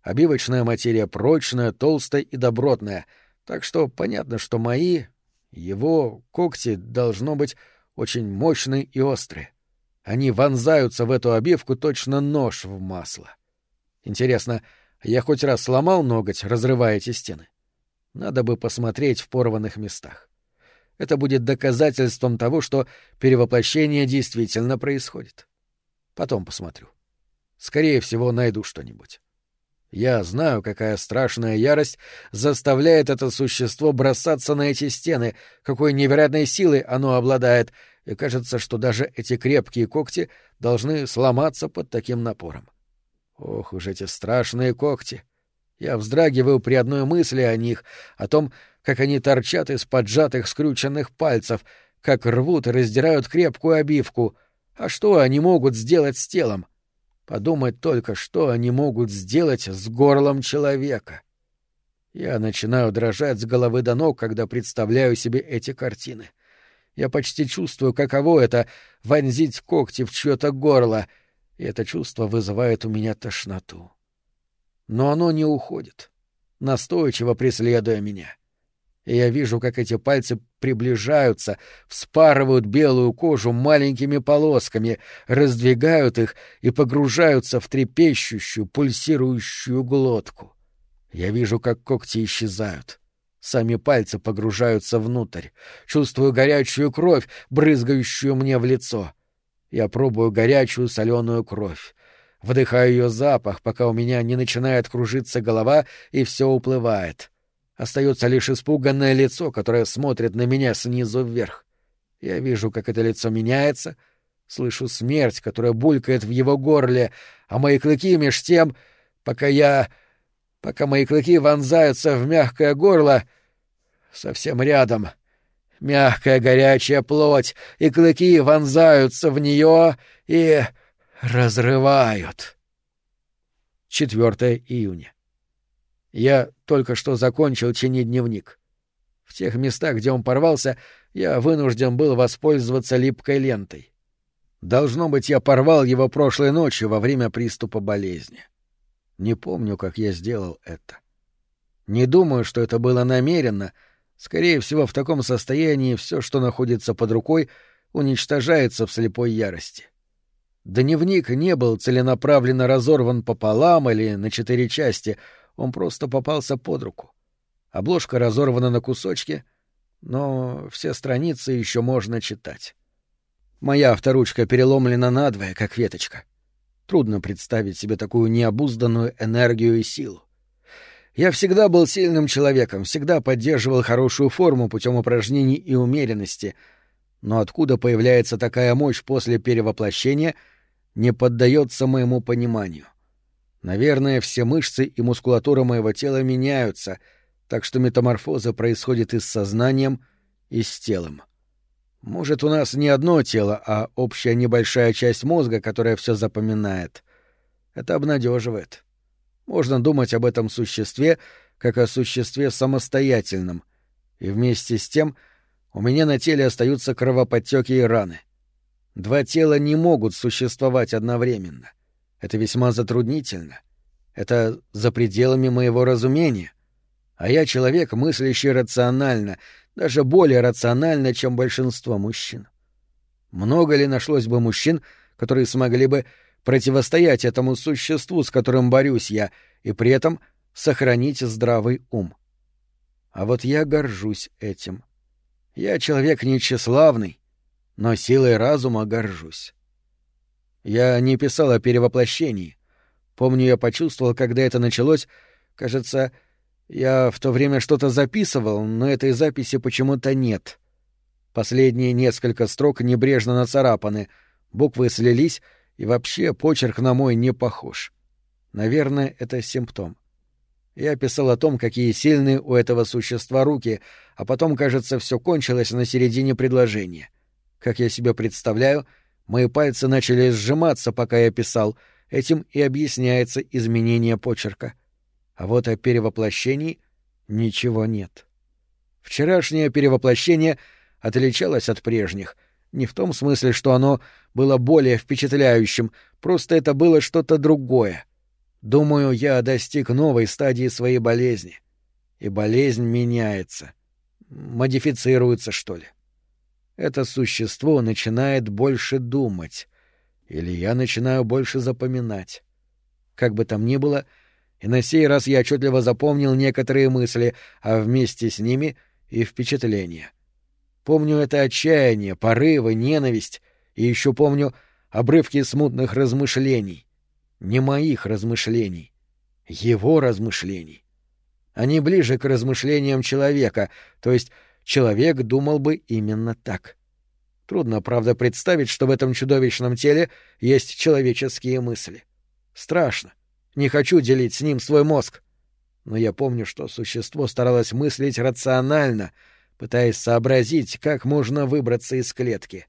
Обивочная материя прочная, толстая и добротная, так что понятно, что мои, его когти должно быть очень мощные и острые. Они вонзаются в эту обивку точно нож в масло. Интересно, я хоть раз сломал ноготь, разрывая эти стены? Надо бы посмотреть в порванных местах. Это будет доказательством того, что перевоплощение действительно происходит. Потом посмотрю. Скорее всего, найду что-нибудь. Я знаю, какая страшная ярость заставляет это существо бросаться на эти стены, какой невероятной силой оно обладает, и кажется, что даже эти крепкие когти должны сломаться под таким напором. Ох уж эти страшные когти! Я вздрагиваю при одной мысли о них, о том, как они торчат из поджатых скрюченных пальцев, как рвут и раздирают крепкую обивку. А что они могут сделать с телом? Подумать только, что они могут сделать с горлом человека. Я начинаю дрожать с головы до ног, когда представляю себе эти картины. Я почти чувствую, каково это — вонзить когти в чье-то горло, и это чувство вызывает у меня тошноту. Но оно не уходит, настойчиво преследуя меня. И я вижу, как эти пальцы приближаются, вспарывают белую кожу маленькими полосками, раздвигают их и погружаются в трепещущую, пульсирующую глотку. Я вижу, как когти исчезают. Сами пальцы погружаются внутрь. Чувствую горячую кровь, брызгающую мне в лицо. Я пробую горячую соленую кровь. Вдыхаю ее запах, пока у меня не начинает кружиться голова и все уплывает. Остается лишь испуганное лицо, которое смотрит на меня снизу вверх. Я вижу, как это лицо меняется, слышу смерть, которая булькает в его горле, а мои клыки меж тем, пока я... пока мои клыки вонзаются в мягкое горло, совсем рядом. Мягкая горячая плоть, и клыки вонзаются в нее и разрывают. 4 июня. Я только что закончил чинить дневник. В тех местах, где он порвался, я вынужден был воспользоваться липкой лентой. Должно быть, я порвал его прошлой ночью во время приступа болезни. Не помню, как я сделал это. Не думаю, что это было намеренно. Скорее всего, в таком состоянии все, что находится под рукой, уничтожается в слепой ярости. Дневник не был целенаправленно разорван пополам или на четыре части — он просто попался под руку. Обложка разорвана на кусочки, но все страницы еще можно читать. Моя авторучка переломлена надвое, как веточка. Трудно представить себе такую необузданную энергию и силу. Я всегда был сильным человеком, всегда поддерживал хорошую форму путем упражнений и умеренности, но откуда появляется такая мощь после перевоплощения, не поддается моему пониманию. Наверное, все мышцы и мускулатура моего тела меняются, так что метаморфоза происходит и с сознанием, и с телом. Может, у нас не одно тело, а общая небольшая часть мозга, которая все запоминает. Это обнадеживает. Можно думать об этом существе, как о существе самостоятельном, и вместе с тем у меня на теле остаются кровоподтеки и раны. Два тела не могут существовать одновременно. Это весьма затруднительно. Это за пределами моего разумения. А я человек, мыслящий рационально, даже более рационально, чем большинство мужчин. Много ли нашлось бы мужчин, которые смогли бы противостоять этому существу, с которым борюсь я, и при этом сохранить здравый ум? А вот я горжусь этим. Я человек нечеславный, но силой разума горжусь. Я не писал о перевоплощении. Помню, я почувствовал, когда это началось, кажется, я в то время что-то записывал, но этой записи почему-то нет. Последние несколько строк небрежно нацарапаны, буквы слились, и вообще почерк на мой не похож. Наверное, это симптом. Я писал о том, какие сильные у этого существа руки, а потом, кажется, все кончилось на середине предложения. Как я себе представляю, мои пальцы начали сжиматься, пока я писал, этим и объясняется изменение почерка. А вот о перевоплощении ничего нет. Вчерашнее перевоплощение отличалось от прежних, не в том смысле, что оно было более впечатляющим, просто это было что-то другое. Думаю, я достиг новой стадии своей болезни. И болезнь меняется. Модифицируется, что ли. Это существо начинает больше думать. Или я начинаю больше запоминать. Как бы там ни было, и на сей раз я отчетливо запомнил некоторые мысли, а вместе с ними и впечатления. Помню это отчаяние, порывы, ненависть, и еще помню обрывки смутных размышлений. Не моих размышлений, его размышлений. Они ближе к размышлениям человека, то есть человек думал бы именно так. Трудно, правда, представить, что в этом чудовищном теле есть человеческие мысли. Страшно. Не хочу делить с ним свой мозг. Но я помню, что существо старалось мыслить рационально, пытаясь сообразить, как можно выбраться из клетки.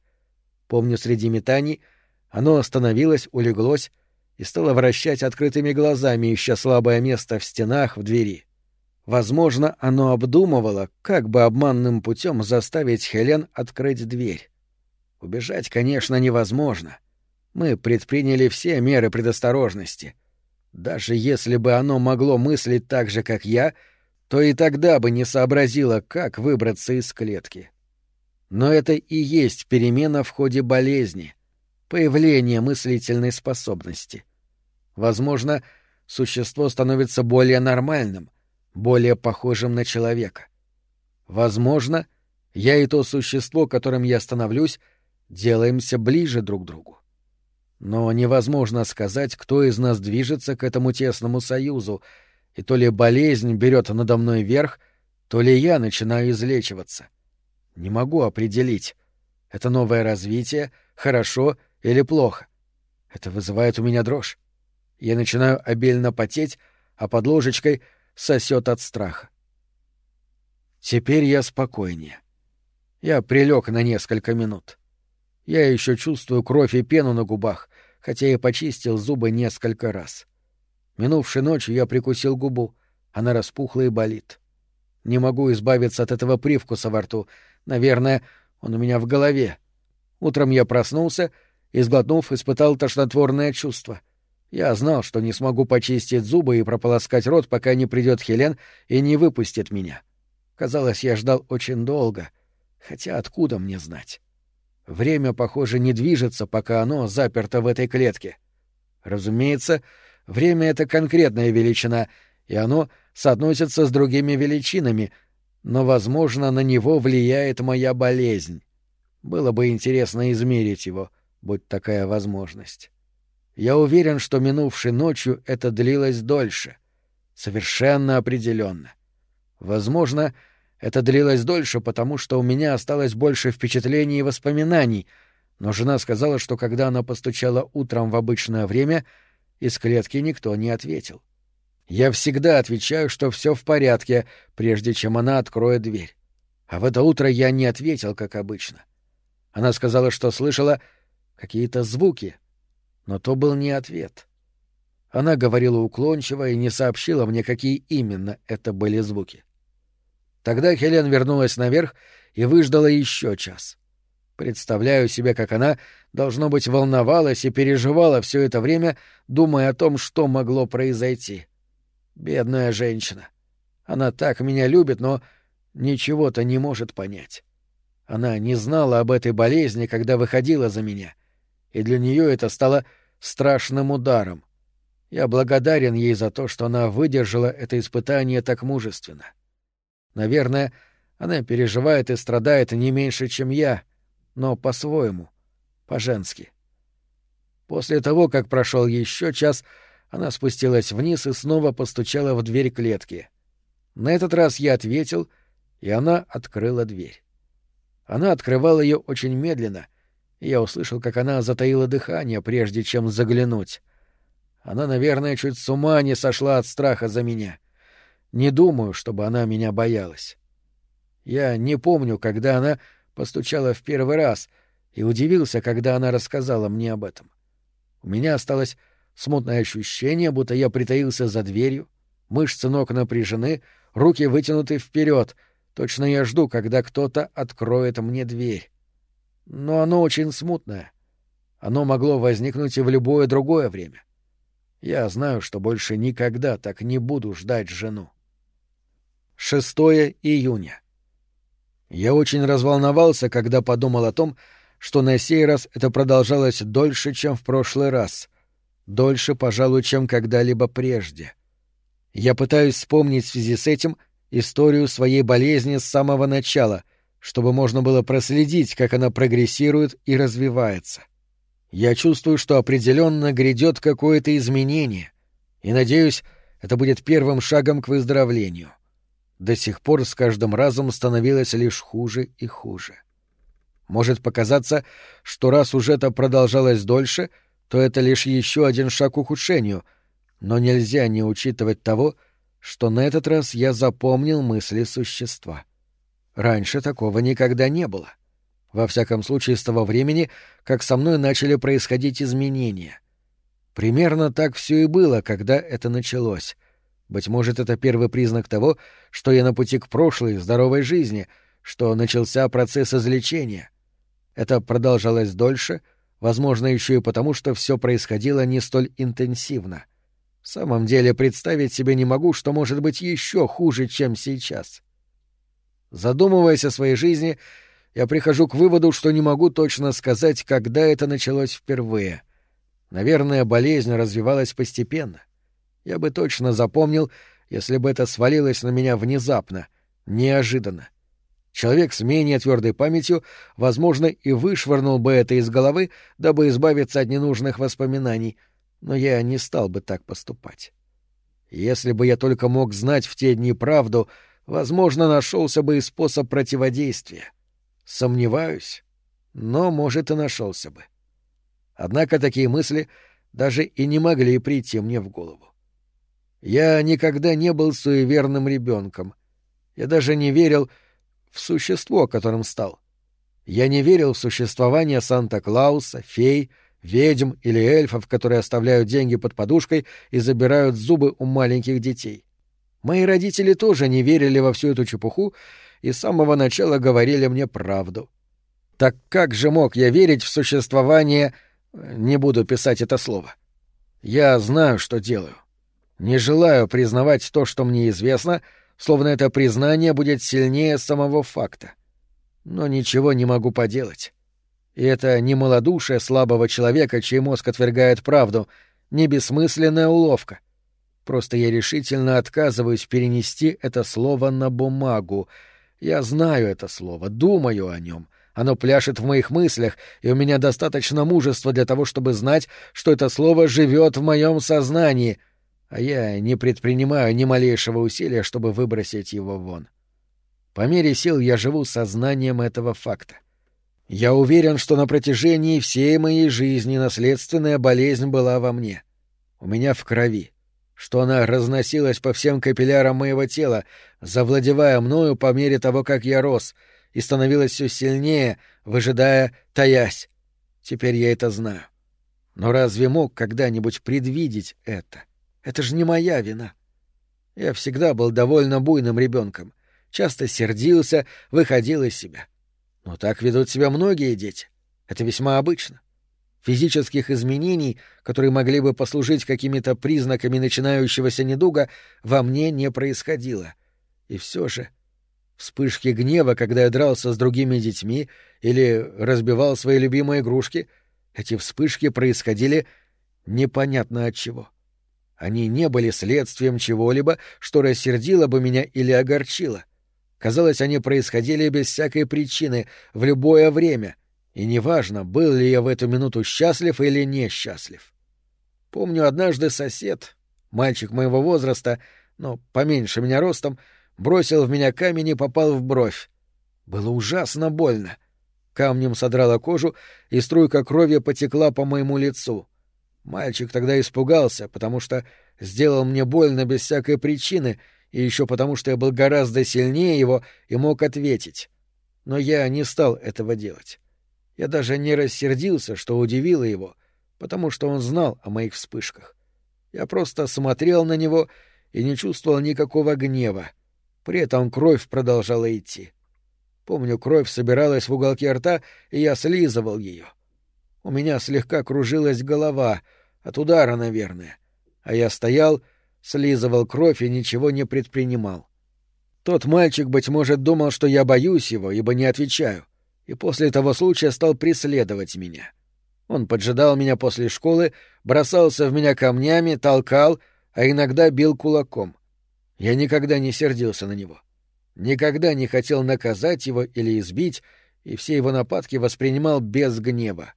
Помню, среди метаний оно остановилось, улеглось и стало вращать открытыми глазами, ища слабое место в стенах, в двери. Возможно, оно обдумывало, как бы обманным путем заставить Хелен открыть дверь. Убежать, конечно, невозможно. Мы предприняли все меры предосторожности. Даже если бы оно могло мыслить так же, как я, то и тогда бы не сообразило, как выбраться из клетки. Но это и есть перемена в ходе болезни, появление мыслительной способности. Возможно, существо становится более нормальным, более похожим на человека. Возможно, я и то существо, которым я становлюсь, делаемся ближе друг к другу. Но невозможно сказать, кто из нас движется к этому тесному союзу, и то ли болезнь берет надо мной верх, то ли я начинаю излечиваться. Не могу определить, это новое развитие, хорошо или плохо. Это вызывает у меня дрожь. Я начинаю обильно потеть, а под ложечкой сосет от страха. Теперь я спокойнее. Я прилег на несколько минут. Я еще чувствую кровь и пену на губах, хотя и почистил зубы несколько раз. Минувшей ночью я прикусил губу, она распухла и болит. Не могу избавиться от этого привкуса во рту. Наверное, он у меня в голове. Утром я проснулся и, сглотнув, испытал тошнотворное чувство — я знал, что не смогу почистить зубы и прополоскать рот, пока не придет Хелен и не выпустит меня. Казалось, я ждал очень долго, хотя откуда мне знать? Время, похоже, не движется, пока оно заперто в этой клетке. Разумеется, время — это конкретная величина, и оно соотносится с другими величинами, но, возможно, на него влияет моя болезнь. Было бы интересно измерить его, будь такая возможность. Я уверен, что минувшей ночью это длилось дольше. Совершенно определенно. Возможно, это длилось дольше, потому что у меня осталось больше впечатлений и воспоминаний, но жена сказала, что когда она постучала утром в обычное время, из клетки никто не ответил. Я всегда отвечаю, что все в порядке, прежде чем она откроет дверь. А в это утро я не ответил, как обычно. Она сказала, что слышала какие-то звуки — но то был не ответ. Она говорила уклончиво и не сообщила мне, какие именно это были звуки. Тогда Хелен вернулась наверх и выждала еще час. Представляю себе, как она, должно быть, волновалась и переживала все это время, думая о том, что могло произойти. Бедная женщина. Она так меня любит, но ничего-то не может понять. Она не знала об этой болезни, когда выходила за меня, и для нее это стало страшным ударом. Я благодарен ей за то, что она выдержала это испытание так мужественно. Наверное, она переживает и страдает не меньше, чем я, но по-своему, по-женски. После того, как прошел еще час, она спустилась вниз и снова постучала в дверь клетки. На этот раз я ответил, и она открыла дверь. Она открывала ее очень медленно, я услышал, как она затаила дыхание, прежде чем заглянуть. Она, наверное, чуть с ума не сошла от страха за меня. Не думаю, чтобы она меня боялась. Я не помню, когда она постучала в первый раз, и удивился, когда она рассказала мне об этом. У меня осталось смутное ощущение, будто я притаился за дверью, мышцы ног напряжены, руки вытянуты вперед, точно я жду, когда кто-то откроет мне дверь. Но оно очень смутное. Оно могло возникнуть и в любое другое время. Я знаю, что больше никогда так не буду ждать жену. 6 июня. Я очень разволновался, когда подумал о том, что на сей раз это продолжалось дольше, чем в прошлый раз. Дольше, пожалуй, чем когда-либо прежде. Я пытаюсь вспомнить в связи с этим историю своей болезни с самого начала, чтобы можно было проследить, как она прогрессирует и развивается. Я чувствую, что определенно грядет какое-то изменение, и надеюсь, это будет первым шагом к выздоровлению. — до сих пор с каждым разом становилось лишь хуже и хуже. Может показаться, что раз уже это продолжалось дольше, то это лишь еще один шаг к ухудшению, но нельзя не учитывать того, что на этот раз я запомнил мысли существа. Раньше такого никогда не было. Во всяком случае, с того времени, как со мной начали происходить изменения. Примерно так все и было, когда это началось. Быть может, это первый признак того, что я на пути к прошлой, здоровой жизни, что начался процесс излечения. Это продолжалось дольше, возможно, еще и потому, что все происходило не столь интенсивно. В самом деле, представить себе не могу, что может быть еще хуже, чем сейчас. Задумываясь о своей жизни, я прихожу к выводу, что не могу точно сказать, когда это началось впервые. Наверное, болезнь развивалась постепенно — я бы точно запомнил, если бы это свалилось на меня внезапно, неожиданно. Человек с менее твердой памятью, возможно, и вышвырнул бы это из головы, дабы избавиться от ненужных воспоминаний, но я не стал бы так поступать. Если бы я только мог знать в те дни правду, возможно, нашелся бы и способ противодействия. Сомневаюсь, но, может, и нашелся бы. Однако такие мысли даже и не могли прийти мне в голову. Я никогда не был суеверным ребенком. Я даже не верил в существо, которым стал. Я не верил в существование Санта-Клауса, фей, ведьм или эльфов, которые оставляют деньги под подушкой и забирают зубы у маленьких детей. Мои родители тоже не верили во всю эту чепуху и с самого начала говорили мне правду. Так как же мог я верить в существование... Не буду писать это слово. Я знаю, что делаю. Не желаю признавать то, что мне известно, словно это признание будет сильнее самого факта. Но ничего не могу поделать. И это не малодушие слабого человека, чей мозг отвергает правду, не бессмысленная уловка. Просто я решительно отказываюсь перенести это слово на бумагу. Я знаю это слово, думаю о нем. Оно пляшет в моих мыслях, и у меня достаточно мужества для того, чтобы знать, что это слово живет в моем сознании — а я не предпринимаю ни малейшего усилия, чтобы выбросить его вон. По мере сил я живу сознанием этого факта. Я уверен, что на протяжении всей моей жизни наследственная болезнь была во мне. У меня в крови. Что она разносилась по всем капиллярам моего тела, завладевая мною по мере того, как я рос, и становилась все сильнее, выжидая, таясь. Теперь я это знаю. Но разве мог когда-нибудь предвидеть это? Это же не моя вина. Я всегда был довольно буйным ребенком, часто сердился, выходил из себя. Но так ведут себя многие дети. Это весьма обычно. Физических изменений, которые могли бы послужить какими-то признаками начинающегося недуга, во мне не происходило. И все же вспышки гнева, когда я дрался с другими детьми или разбивал свои любимые игрушки, эти вспышки происходили непонятно от чего. Они не были следствием чего-либо, что рассердило бы меня или огорчило. Казалось, они происходили без всякой причины, в любое время — и неважно, был ли я в эту минуту счастлив или несчастлив. Помню, однажды сосед, мальчик моего возраста, но поменьше меня ростом, бросил в меня камень и попал в бровь. Было ужасно больно. Камнем содрала кожу, и струйка крови потекла по моему лицу. Мальчик тогда испугался, потому что сделал мне больно без всякой причины, и еще потому, что я был гораздо сильнее его и мог ответить. Но я не стал этого делать. Я даже не рассердился, что удивило его, потому что он знал о моих вспышках. Я просто смотрел на него и не чувствовал никакого гнева. При этом кровь продолжала идти. Помню, кровь собиралась в уголке рта, и я слизывал ее. У меня слегка кружилась голова, от удара, наверное. А я стоял, слизывал кровь и ничего не предпринимал. Тот мальчик, быть может, думал, что я боюсь его, ибо не отвечаю и после того случая стал преследовать меня. Он поджидал меня после школы, бросался в меня камнями, толкал, а иногда бил кулаком. Я никогда не сердился на него. Никогда не хотел наказать его или избить, и все его нападки воспринимал без гнева.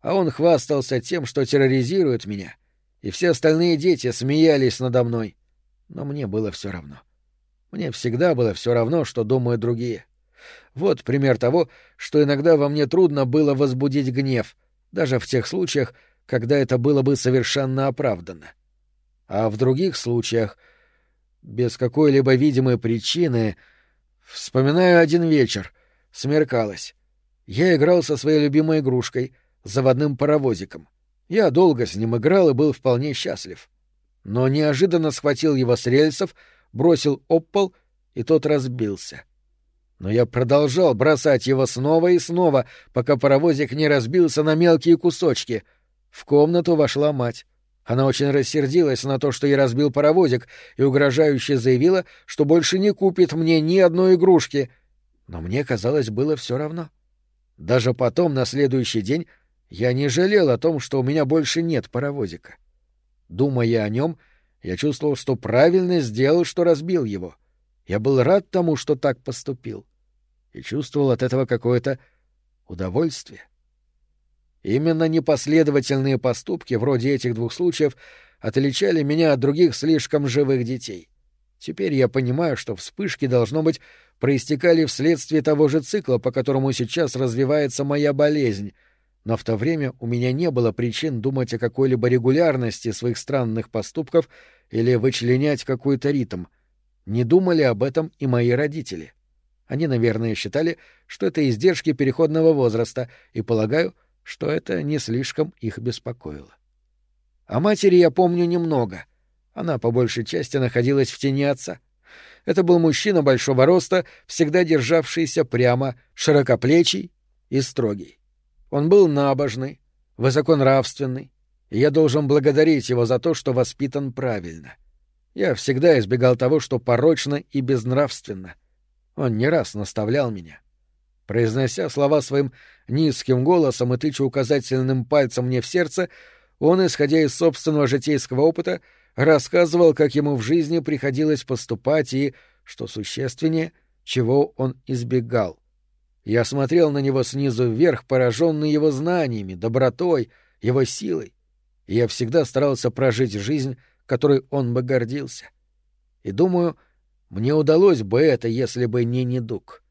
А он хвастался тем, что терроризирует меня, и все остальные дети смеялись надо мной. Но мне было все равно. Мне всегда было все равно, что думают другие. Вот пример того, что иногда во мне трудно было возбудить гнев, даже в тех случаях, когда это было бы совершенно оправданно. А в других случаях, без какой-либо видимой причины, вспоминаю один вечер, смеркалось. Я играл со своей любимой игрушкой, заводным паровозиком. Я долго с ним играл и был вполне счастлив. Но неожиданно схватил его с рельсов, бросил об пол, и тот разбился. Но я продолжал бросать его снова и снова, пока паровозик не разбился на мелкие кусочки. В комнату вошла мать. Она очень рассердилась на то, что я разбил паровозик, и угрожающе заявила, что больше не купит мне ни одной игрушки. Но мне, казалось, было все равно. Даже потом, на следующий день, я не жалел о том, что у меня больше нет паровозика. Думая о нем, я чувствовал, что правильно сделал, что разбил его. Я был рад тому, что так поступил и чувствовал от этого какое-то удовольствие. Именно непоследовательные поступки, вроде этих двух случаев, отличали меня от других слишком живых детей. Теперь я понимаю, что вспышки, должно быть, проистекали вследствие того же цикла, по которому сейчас развивается моя болезнь, но в то время у меня не было причин думать о какой-либо регулярности своих странных поступков или вычленять какой-то ритм. Не думали об этом и мои родители. Они, наверное, считали, что это издержки переходного возраста, и полагаю, что это не слишком их беспокоило. О матери я помню немного. Она по большей части находилась в тени отца. Это был мужчина большого роста, всегда державшийся прямо, широкоплечий и строгий. Он был набожный, высоконравственный, и я должен благодарить его за то, что воспитан правильно. Я всегда избегал того, что порочно и безнравственно — он не раз наставлял меня. Произнося слова своим низким голосом и тыча указательным пальцем мне в сердце, он, исходя из собственного житейского опыта, рассказывал, как ему в жизни приходилось поступать и, что существеннее, чего он избегал. Я смотрел на него снизу вверх, пораженный его знаниями, добротой, его силой. Я всегда старался прожить жизнь, которой он бы гордился. И думаю, — мне удалось бы это, если бы не недуг.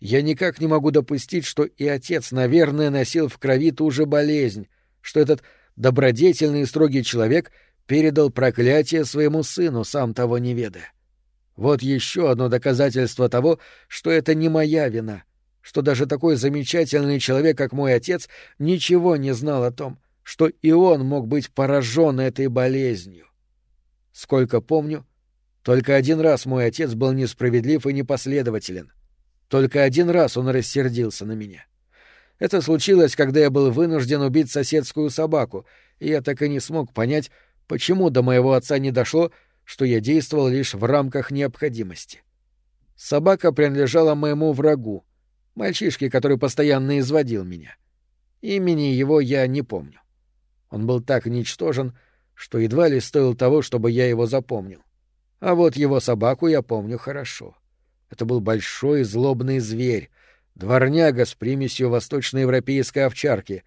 Я никак не могу допустить, что и отец, наверное, носил в крови ту же болезнь, что этот добродетельный и строгий человек передал проклятие своему сыну, сам того не ведая. Вот еще одно доказательство того, что это не моя вина, что даже такой замечательный человек, как мой отец, ничего не знал о том, что и он мог быть поражен этой болезнью. Сколько помню, только один раз мой отец был несправедлив и непоследователен. Только один раз он рассердился на меня. Это случилось, когда я был вынужден убить соседскую собаку, и я так и не смог понять, почему до моего отца не дошло, что я действовал лишь в рамках необходимости. Собака принадлежала моему врагу, мальчишке, который постоянно изводил меня. Имени его я не помню. Он был так ничтожен, что едва ли стоил того, чтобы я его запомнил. А вот его собаку я помню хорошо. Это был большой злобный зверь, дворняга с примесью восточноевропейской овчарки.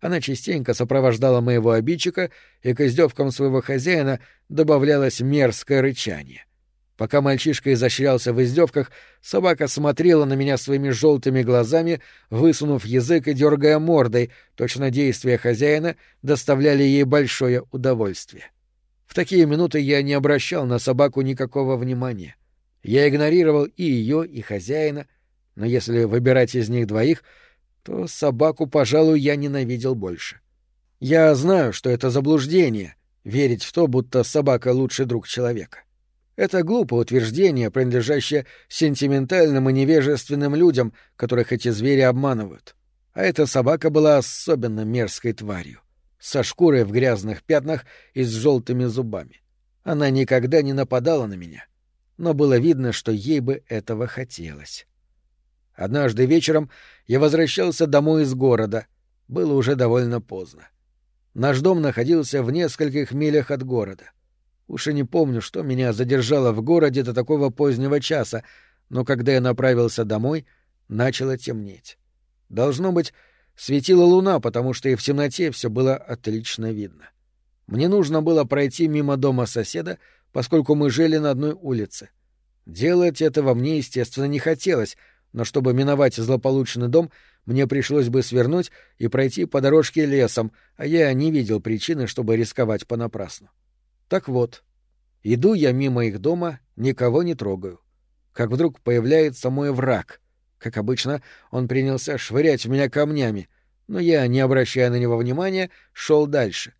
Она частенько сопровождала моего обидчика, и к издевкам своего хозяина добавлялось мерзкое рычание. Пока мальчишка изощрялся в издевках, собака смотрела на меня своими желтыми глазами, высунув язык и дергая мордой, точно действия хозяина доставляли ей большое удовольствие. Такие минуты я не обращал на собаку никакого внимания. Я игнорировал и ее, и хозяина, но если выбирать из них двоих, то собаку, пожалуй, я ненавидел больше. Я знаю, что это заблуждение — верить в то, будто собака — лучший друг человека. Это глупое утверждение, принадлежащее сентиментальным и невежественным людям, которых эти звери обманывают. А эта собака была особенно мерзкой тварью, со шкурой в грязных пятнах и с желтыми зубами. Она никогда не нападала на меня, но было видно, что ей бы этого хотелось. Однажды вечером я возвращался домой из города. Было уже довольно поздно. Наш дом находился в нескольких милях от города. Уж и не помню, что меня задержало в городе до такого позднего часа, но когда я направился домой, начало темнеть. Должно быть, светила луна, потому что и в темноте все было отлично видно. Мне нужно было пройти мимо дома соседа, поскольку мы жили на одной улице. Делать этого мне, естественно, не хотелось, но чтобы миновать злополучный дом, мне пришлось бы свернуть и пройти по дорожке лесом, а я не видел причины, чтобы рисковать понапрасну. Так вот, иду я мимо их дома, никого не трогаю. Как вдруг появляется мой враг. Как обычно, он принялся швырять в меня камнями, но я, не обращая на него внимания, шел дальше.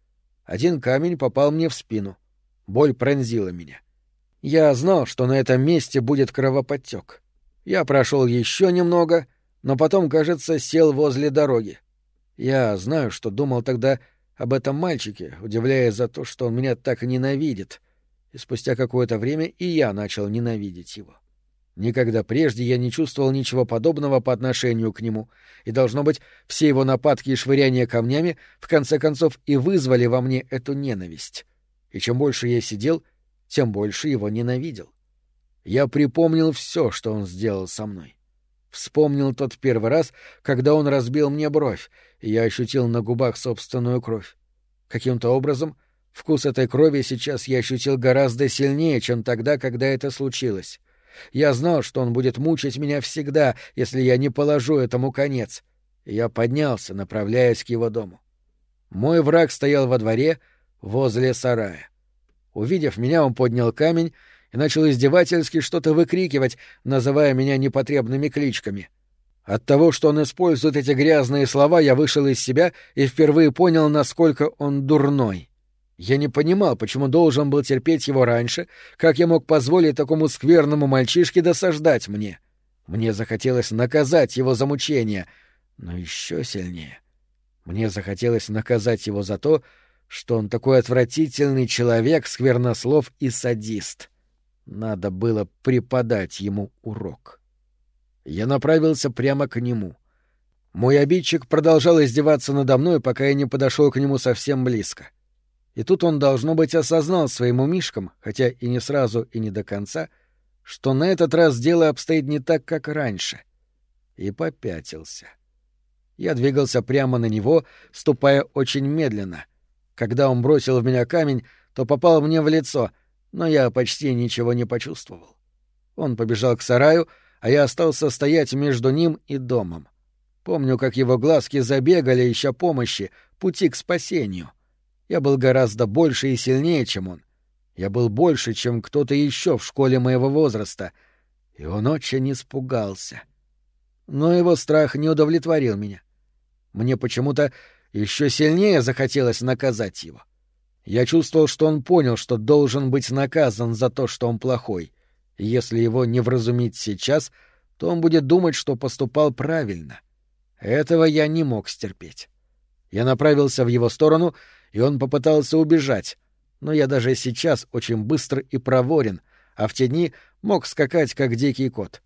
Один камень попал мне в спину. Боль пронзила меня. Я знал, что на этом месте будет кровоподтек. Я прошел еще немного, но потом, кажется, сел возле дороги. Я знаю, что думал тогда об этом мальчике, удивляясь за то, что он меня так ненавидит. И спустя какое-то время и я начал ненавидеть его. Никогда прежде я не чувствовал ничего подобного по отношению к нему, и, должно быть, все его нападки и швыряния камнями в конце концов и вызвали во мне эту ненависть. И чем больше я сидел, тем больше его ненавидел. Я припомнил все, что он сделал со мной. Вспомнил тот первый раз, когда он разбил мне бровь, и я ощутил на губах собственную кровь. Каким-то образом вкус этой крови сейчас я ощутил гораздо сильнее, чем тогда, когда это случилось. Я знал, что он будет мучить меня всегда, если я не положу этому конец. Я поднялся, направляясь к его дому. Мой враг стоял во дворе, возле сарая. Увидев меня, он поднял камень и начал издевательски что-то выкрикивать, называя меня непотребными кличками. От того, что он использует эти грязные слова, я вышел из себя и впервые понял, насколько он дурной. Я не понимал, почему должен был терпеть его раньше, как я мог позволить такому скверному мальчишке досаждать мне. Мне захотелось наказать его за мучение, но еще сильнее. Мне захотелось наказать его за то, что он такой отвратительный человек, сквернослов и садист. Надо было преподать ему урок. Я направился прямо к нему. Мой обидчик продолжал издеваться надо мной, пока я не подошел к нему совсем близко. И тут он, должно быть, осознал своим умишкам, хотя и не сразу, и не до конца, что на этот раз дело обстоит не так, как раньше. И попятился. Я двигался прямо на него, ступая очень медленно. Когда он бросил в меня камень, то попал мне в лицо, но я почти ничего не почувствовал. Он побежал к сараю, а я остался стоять между ним и домом. Помню, как его глазки забегали, ища помощи, пути к спасению. Я был гораздо больше и сильнее, чем он. Я был больше, чем кто-то еще в школе моего возраста, и он очень испугался. Но его страх не удовлетворил меня. Мне почему-то Еще сильнее захотелось наказать его. Я чувствовал, что он понял, что должен быть наказан за то, что он плохой. И если его не вразумить сейчас, то он будет думать, что поступал правильно. Этого я не мог стерпеть. Я направился в его сторону, и он попытался убежать, но я даже сейчас очень быстр и проворен, а в те дни мог скакать, как дикий кот.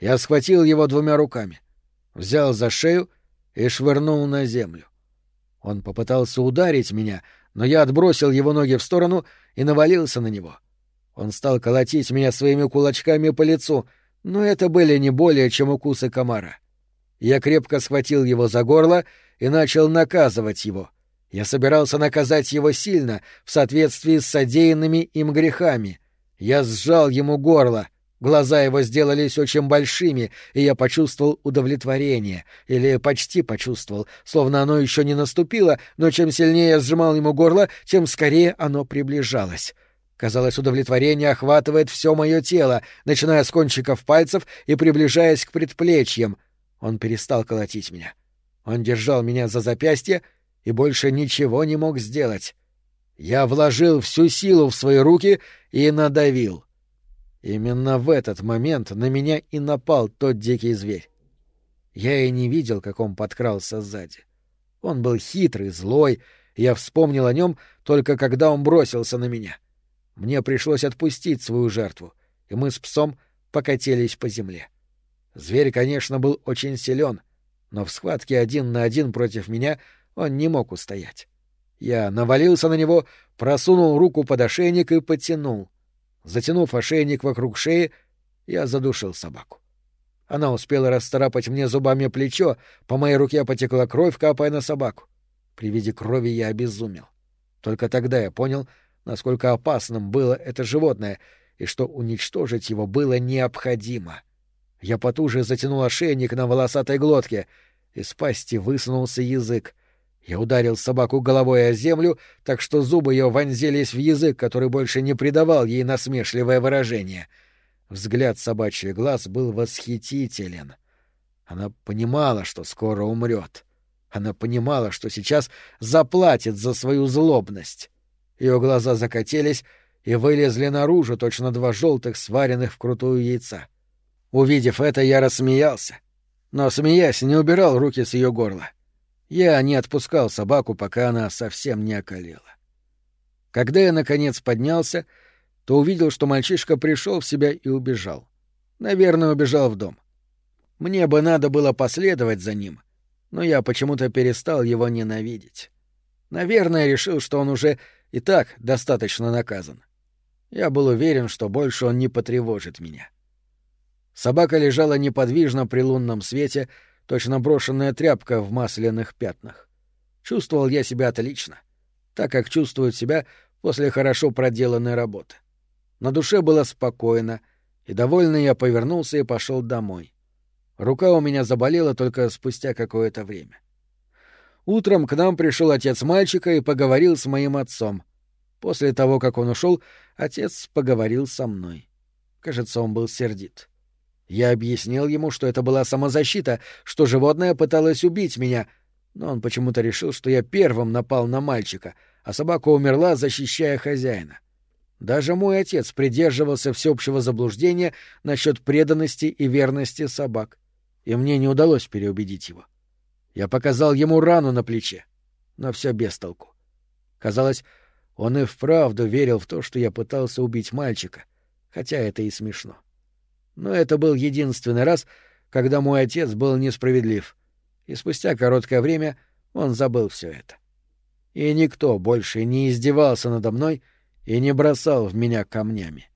Я схватил его двумя руками, взял за шею и швырнул на землю. Он попытался ударить меня, но я отбросил его ноги в сторону и навалился на него. Он стал колотить меня своими кулачками по лицу, но это были не более, чем укусы комара. Я крепко схватил его за горло и начал наказывать его. Я собирался наказать его сильно, в соответствии с содеянными им грехами. Я сжал ему горло — Глаза его сделались очень большими, и я почувствовал удовлетворение, или почти почувствовал, словно оно еще не наступило, но чем сильнее я сжимал ему горло, тем скорее оно приближалось. Казалось, удовлетворение охватывает все мое тело, начиная с кончиков пальцев и приближаясь к предплечьям. Он перестал колотить меня. Он держал меня за запястье и больше ничего не мог сделать. Я вложил всю силу в свои руки и надавил. Именно в этот момент на меня и напал тот дикий зверь. Я и не видел, как он подкрался сзади. Он был хитрый, злой, я вспомнил о нем только когда он бросился на меня. Мне пришлось отпустить свою жертву, и мы с псом покатились по земле. Зверь, конечно, был очень силен, но в схватке один на один против меня он не мог устоять. Я навалился на него, просунул руку под ошейник и потянул — Затянув ошейник вокруг шеи, я задушил собаку. Она успела расцарапать мне зубами плечо, по моей руке потекла кровь, капая на собаку. При виде крови я обезумел. Только тогда я понял, насколько опасным было это животное и что уничтожить его было необходимо. Я потуже затянул ошейник на волосатой глотке, из пасти высунулся язык. Я ударил собаку головой о землю, так что зубы ее вонзились в язык, который больше не придавал ей насмешливое выражение. Взгляд собачьих глаз был восхитителен. Она понимала, что скоро умрет. Она понимала, что сейчас заплатит за свою злобность. Ее глаза закатились и вылезли наружу, точно два желтых, сваренных вкрутую яйца. Увидев это, я рассмеялся. Но, смеясь, не убирал руки с ее горла. Я не отпускал собаку, пока она совсем не околела. Когда я, наконец, поднялся, то увидел, что мальчишка пришел в себя и убежал. Наверное, убежал в дом. Мне бы надо было последовать за ним, но я почему-то перестал его ненавидеть. Наверное, решил, что он уже и так достаточно наказан. Я был уверен, что больше он не потревожит меня. Собака лежала неподвижно при лунном свете, точно брошенная тряпка в масляных пятнах. Чувствовал я себя отлично, так как чувствуют себя после хорошо проделанной работы. На душе было спокойно, и довольный я повернулся и пошел домой. Рука у меня заболела только спустя какое-то время. Утром к нам пришел отец мальчика и поговорил с моим отцом. После того, как он ушел, отец поговорил со мной. Кажется, он был сердит. Я объяснил ему, что это была самозащита, что животное пыталось убить меня, но он почему-то решил, что я первым напал на мальчика, а собака умерла, защищая хозяина. Даже мой отец придерживался всеобщего заблуждения насчет преданности и верности собак, и мне не удалось переубедить его. Я показал ему рану на плече, но все без толку. Казалось, он и вправду верил в то, что я пытался убить мальчика, хотя это и смешно. — но это был единственный раз, когда мой отец был несправедлив, и спустя короткое время он забыл все это. И никто больше не издевался надо мной и не бросал в меня камнями.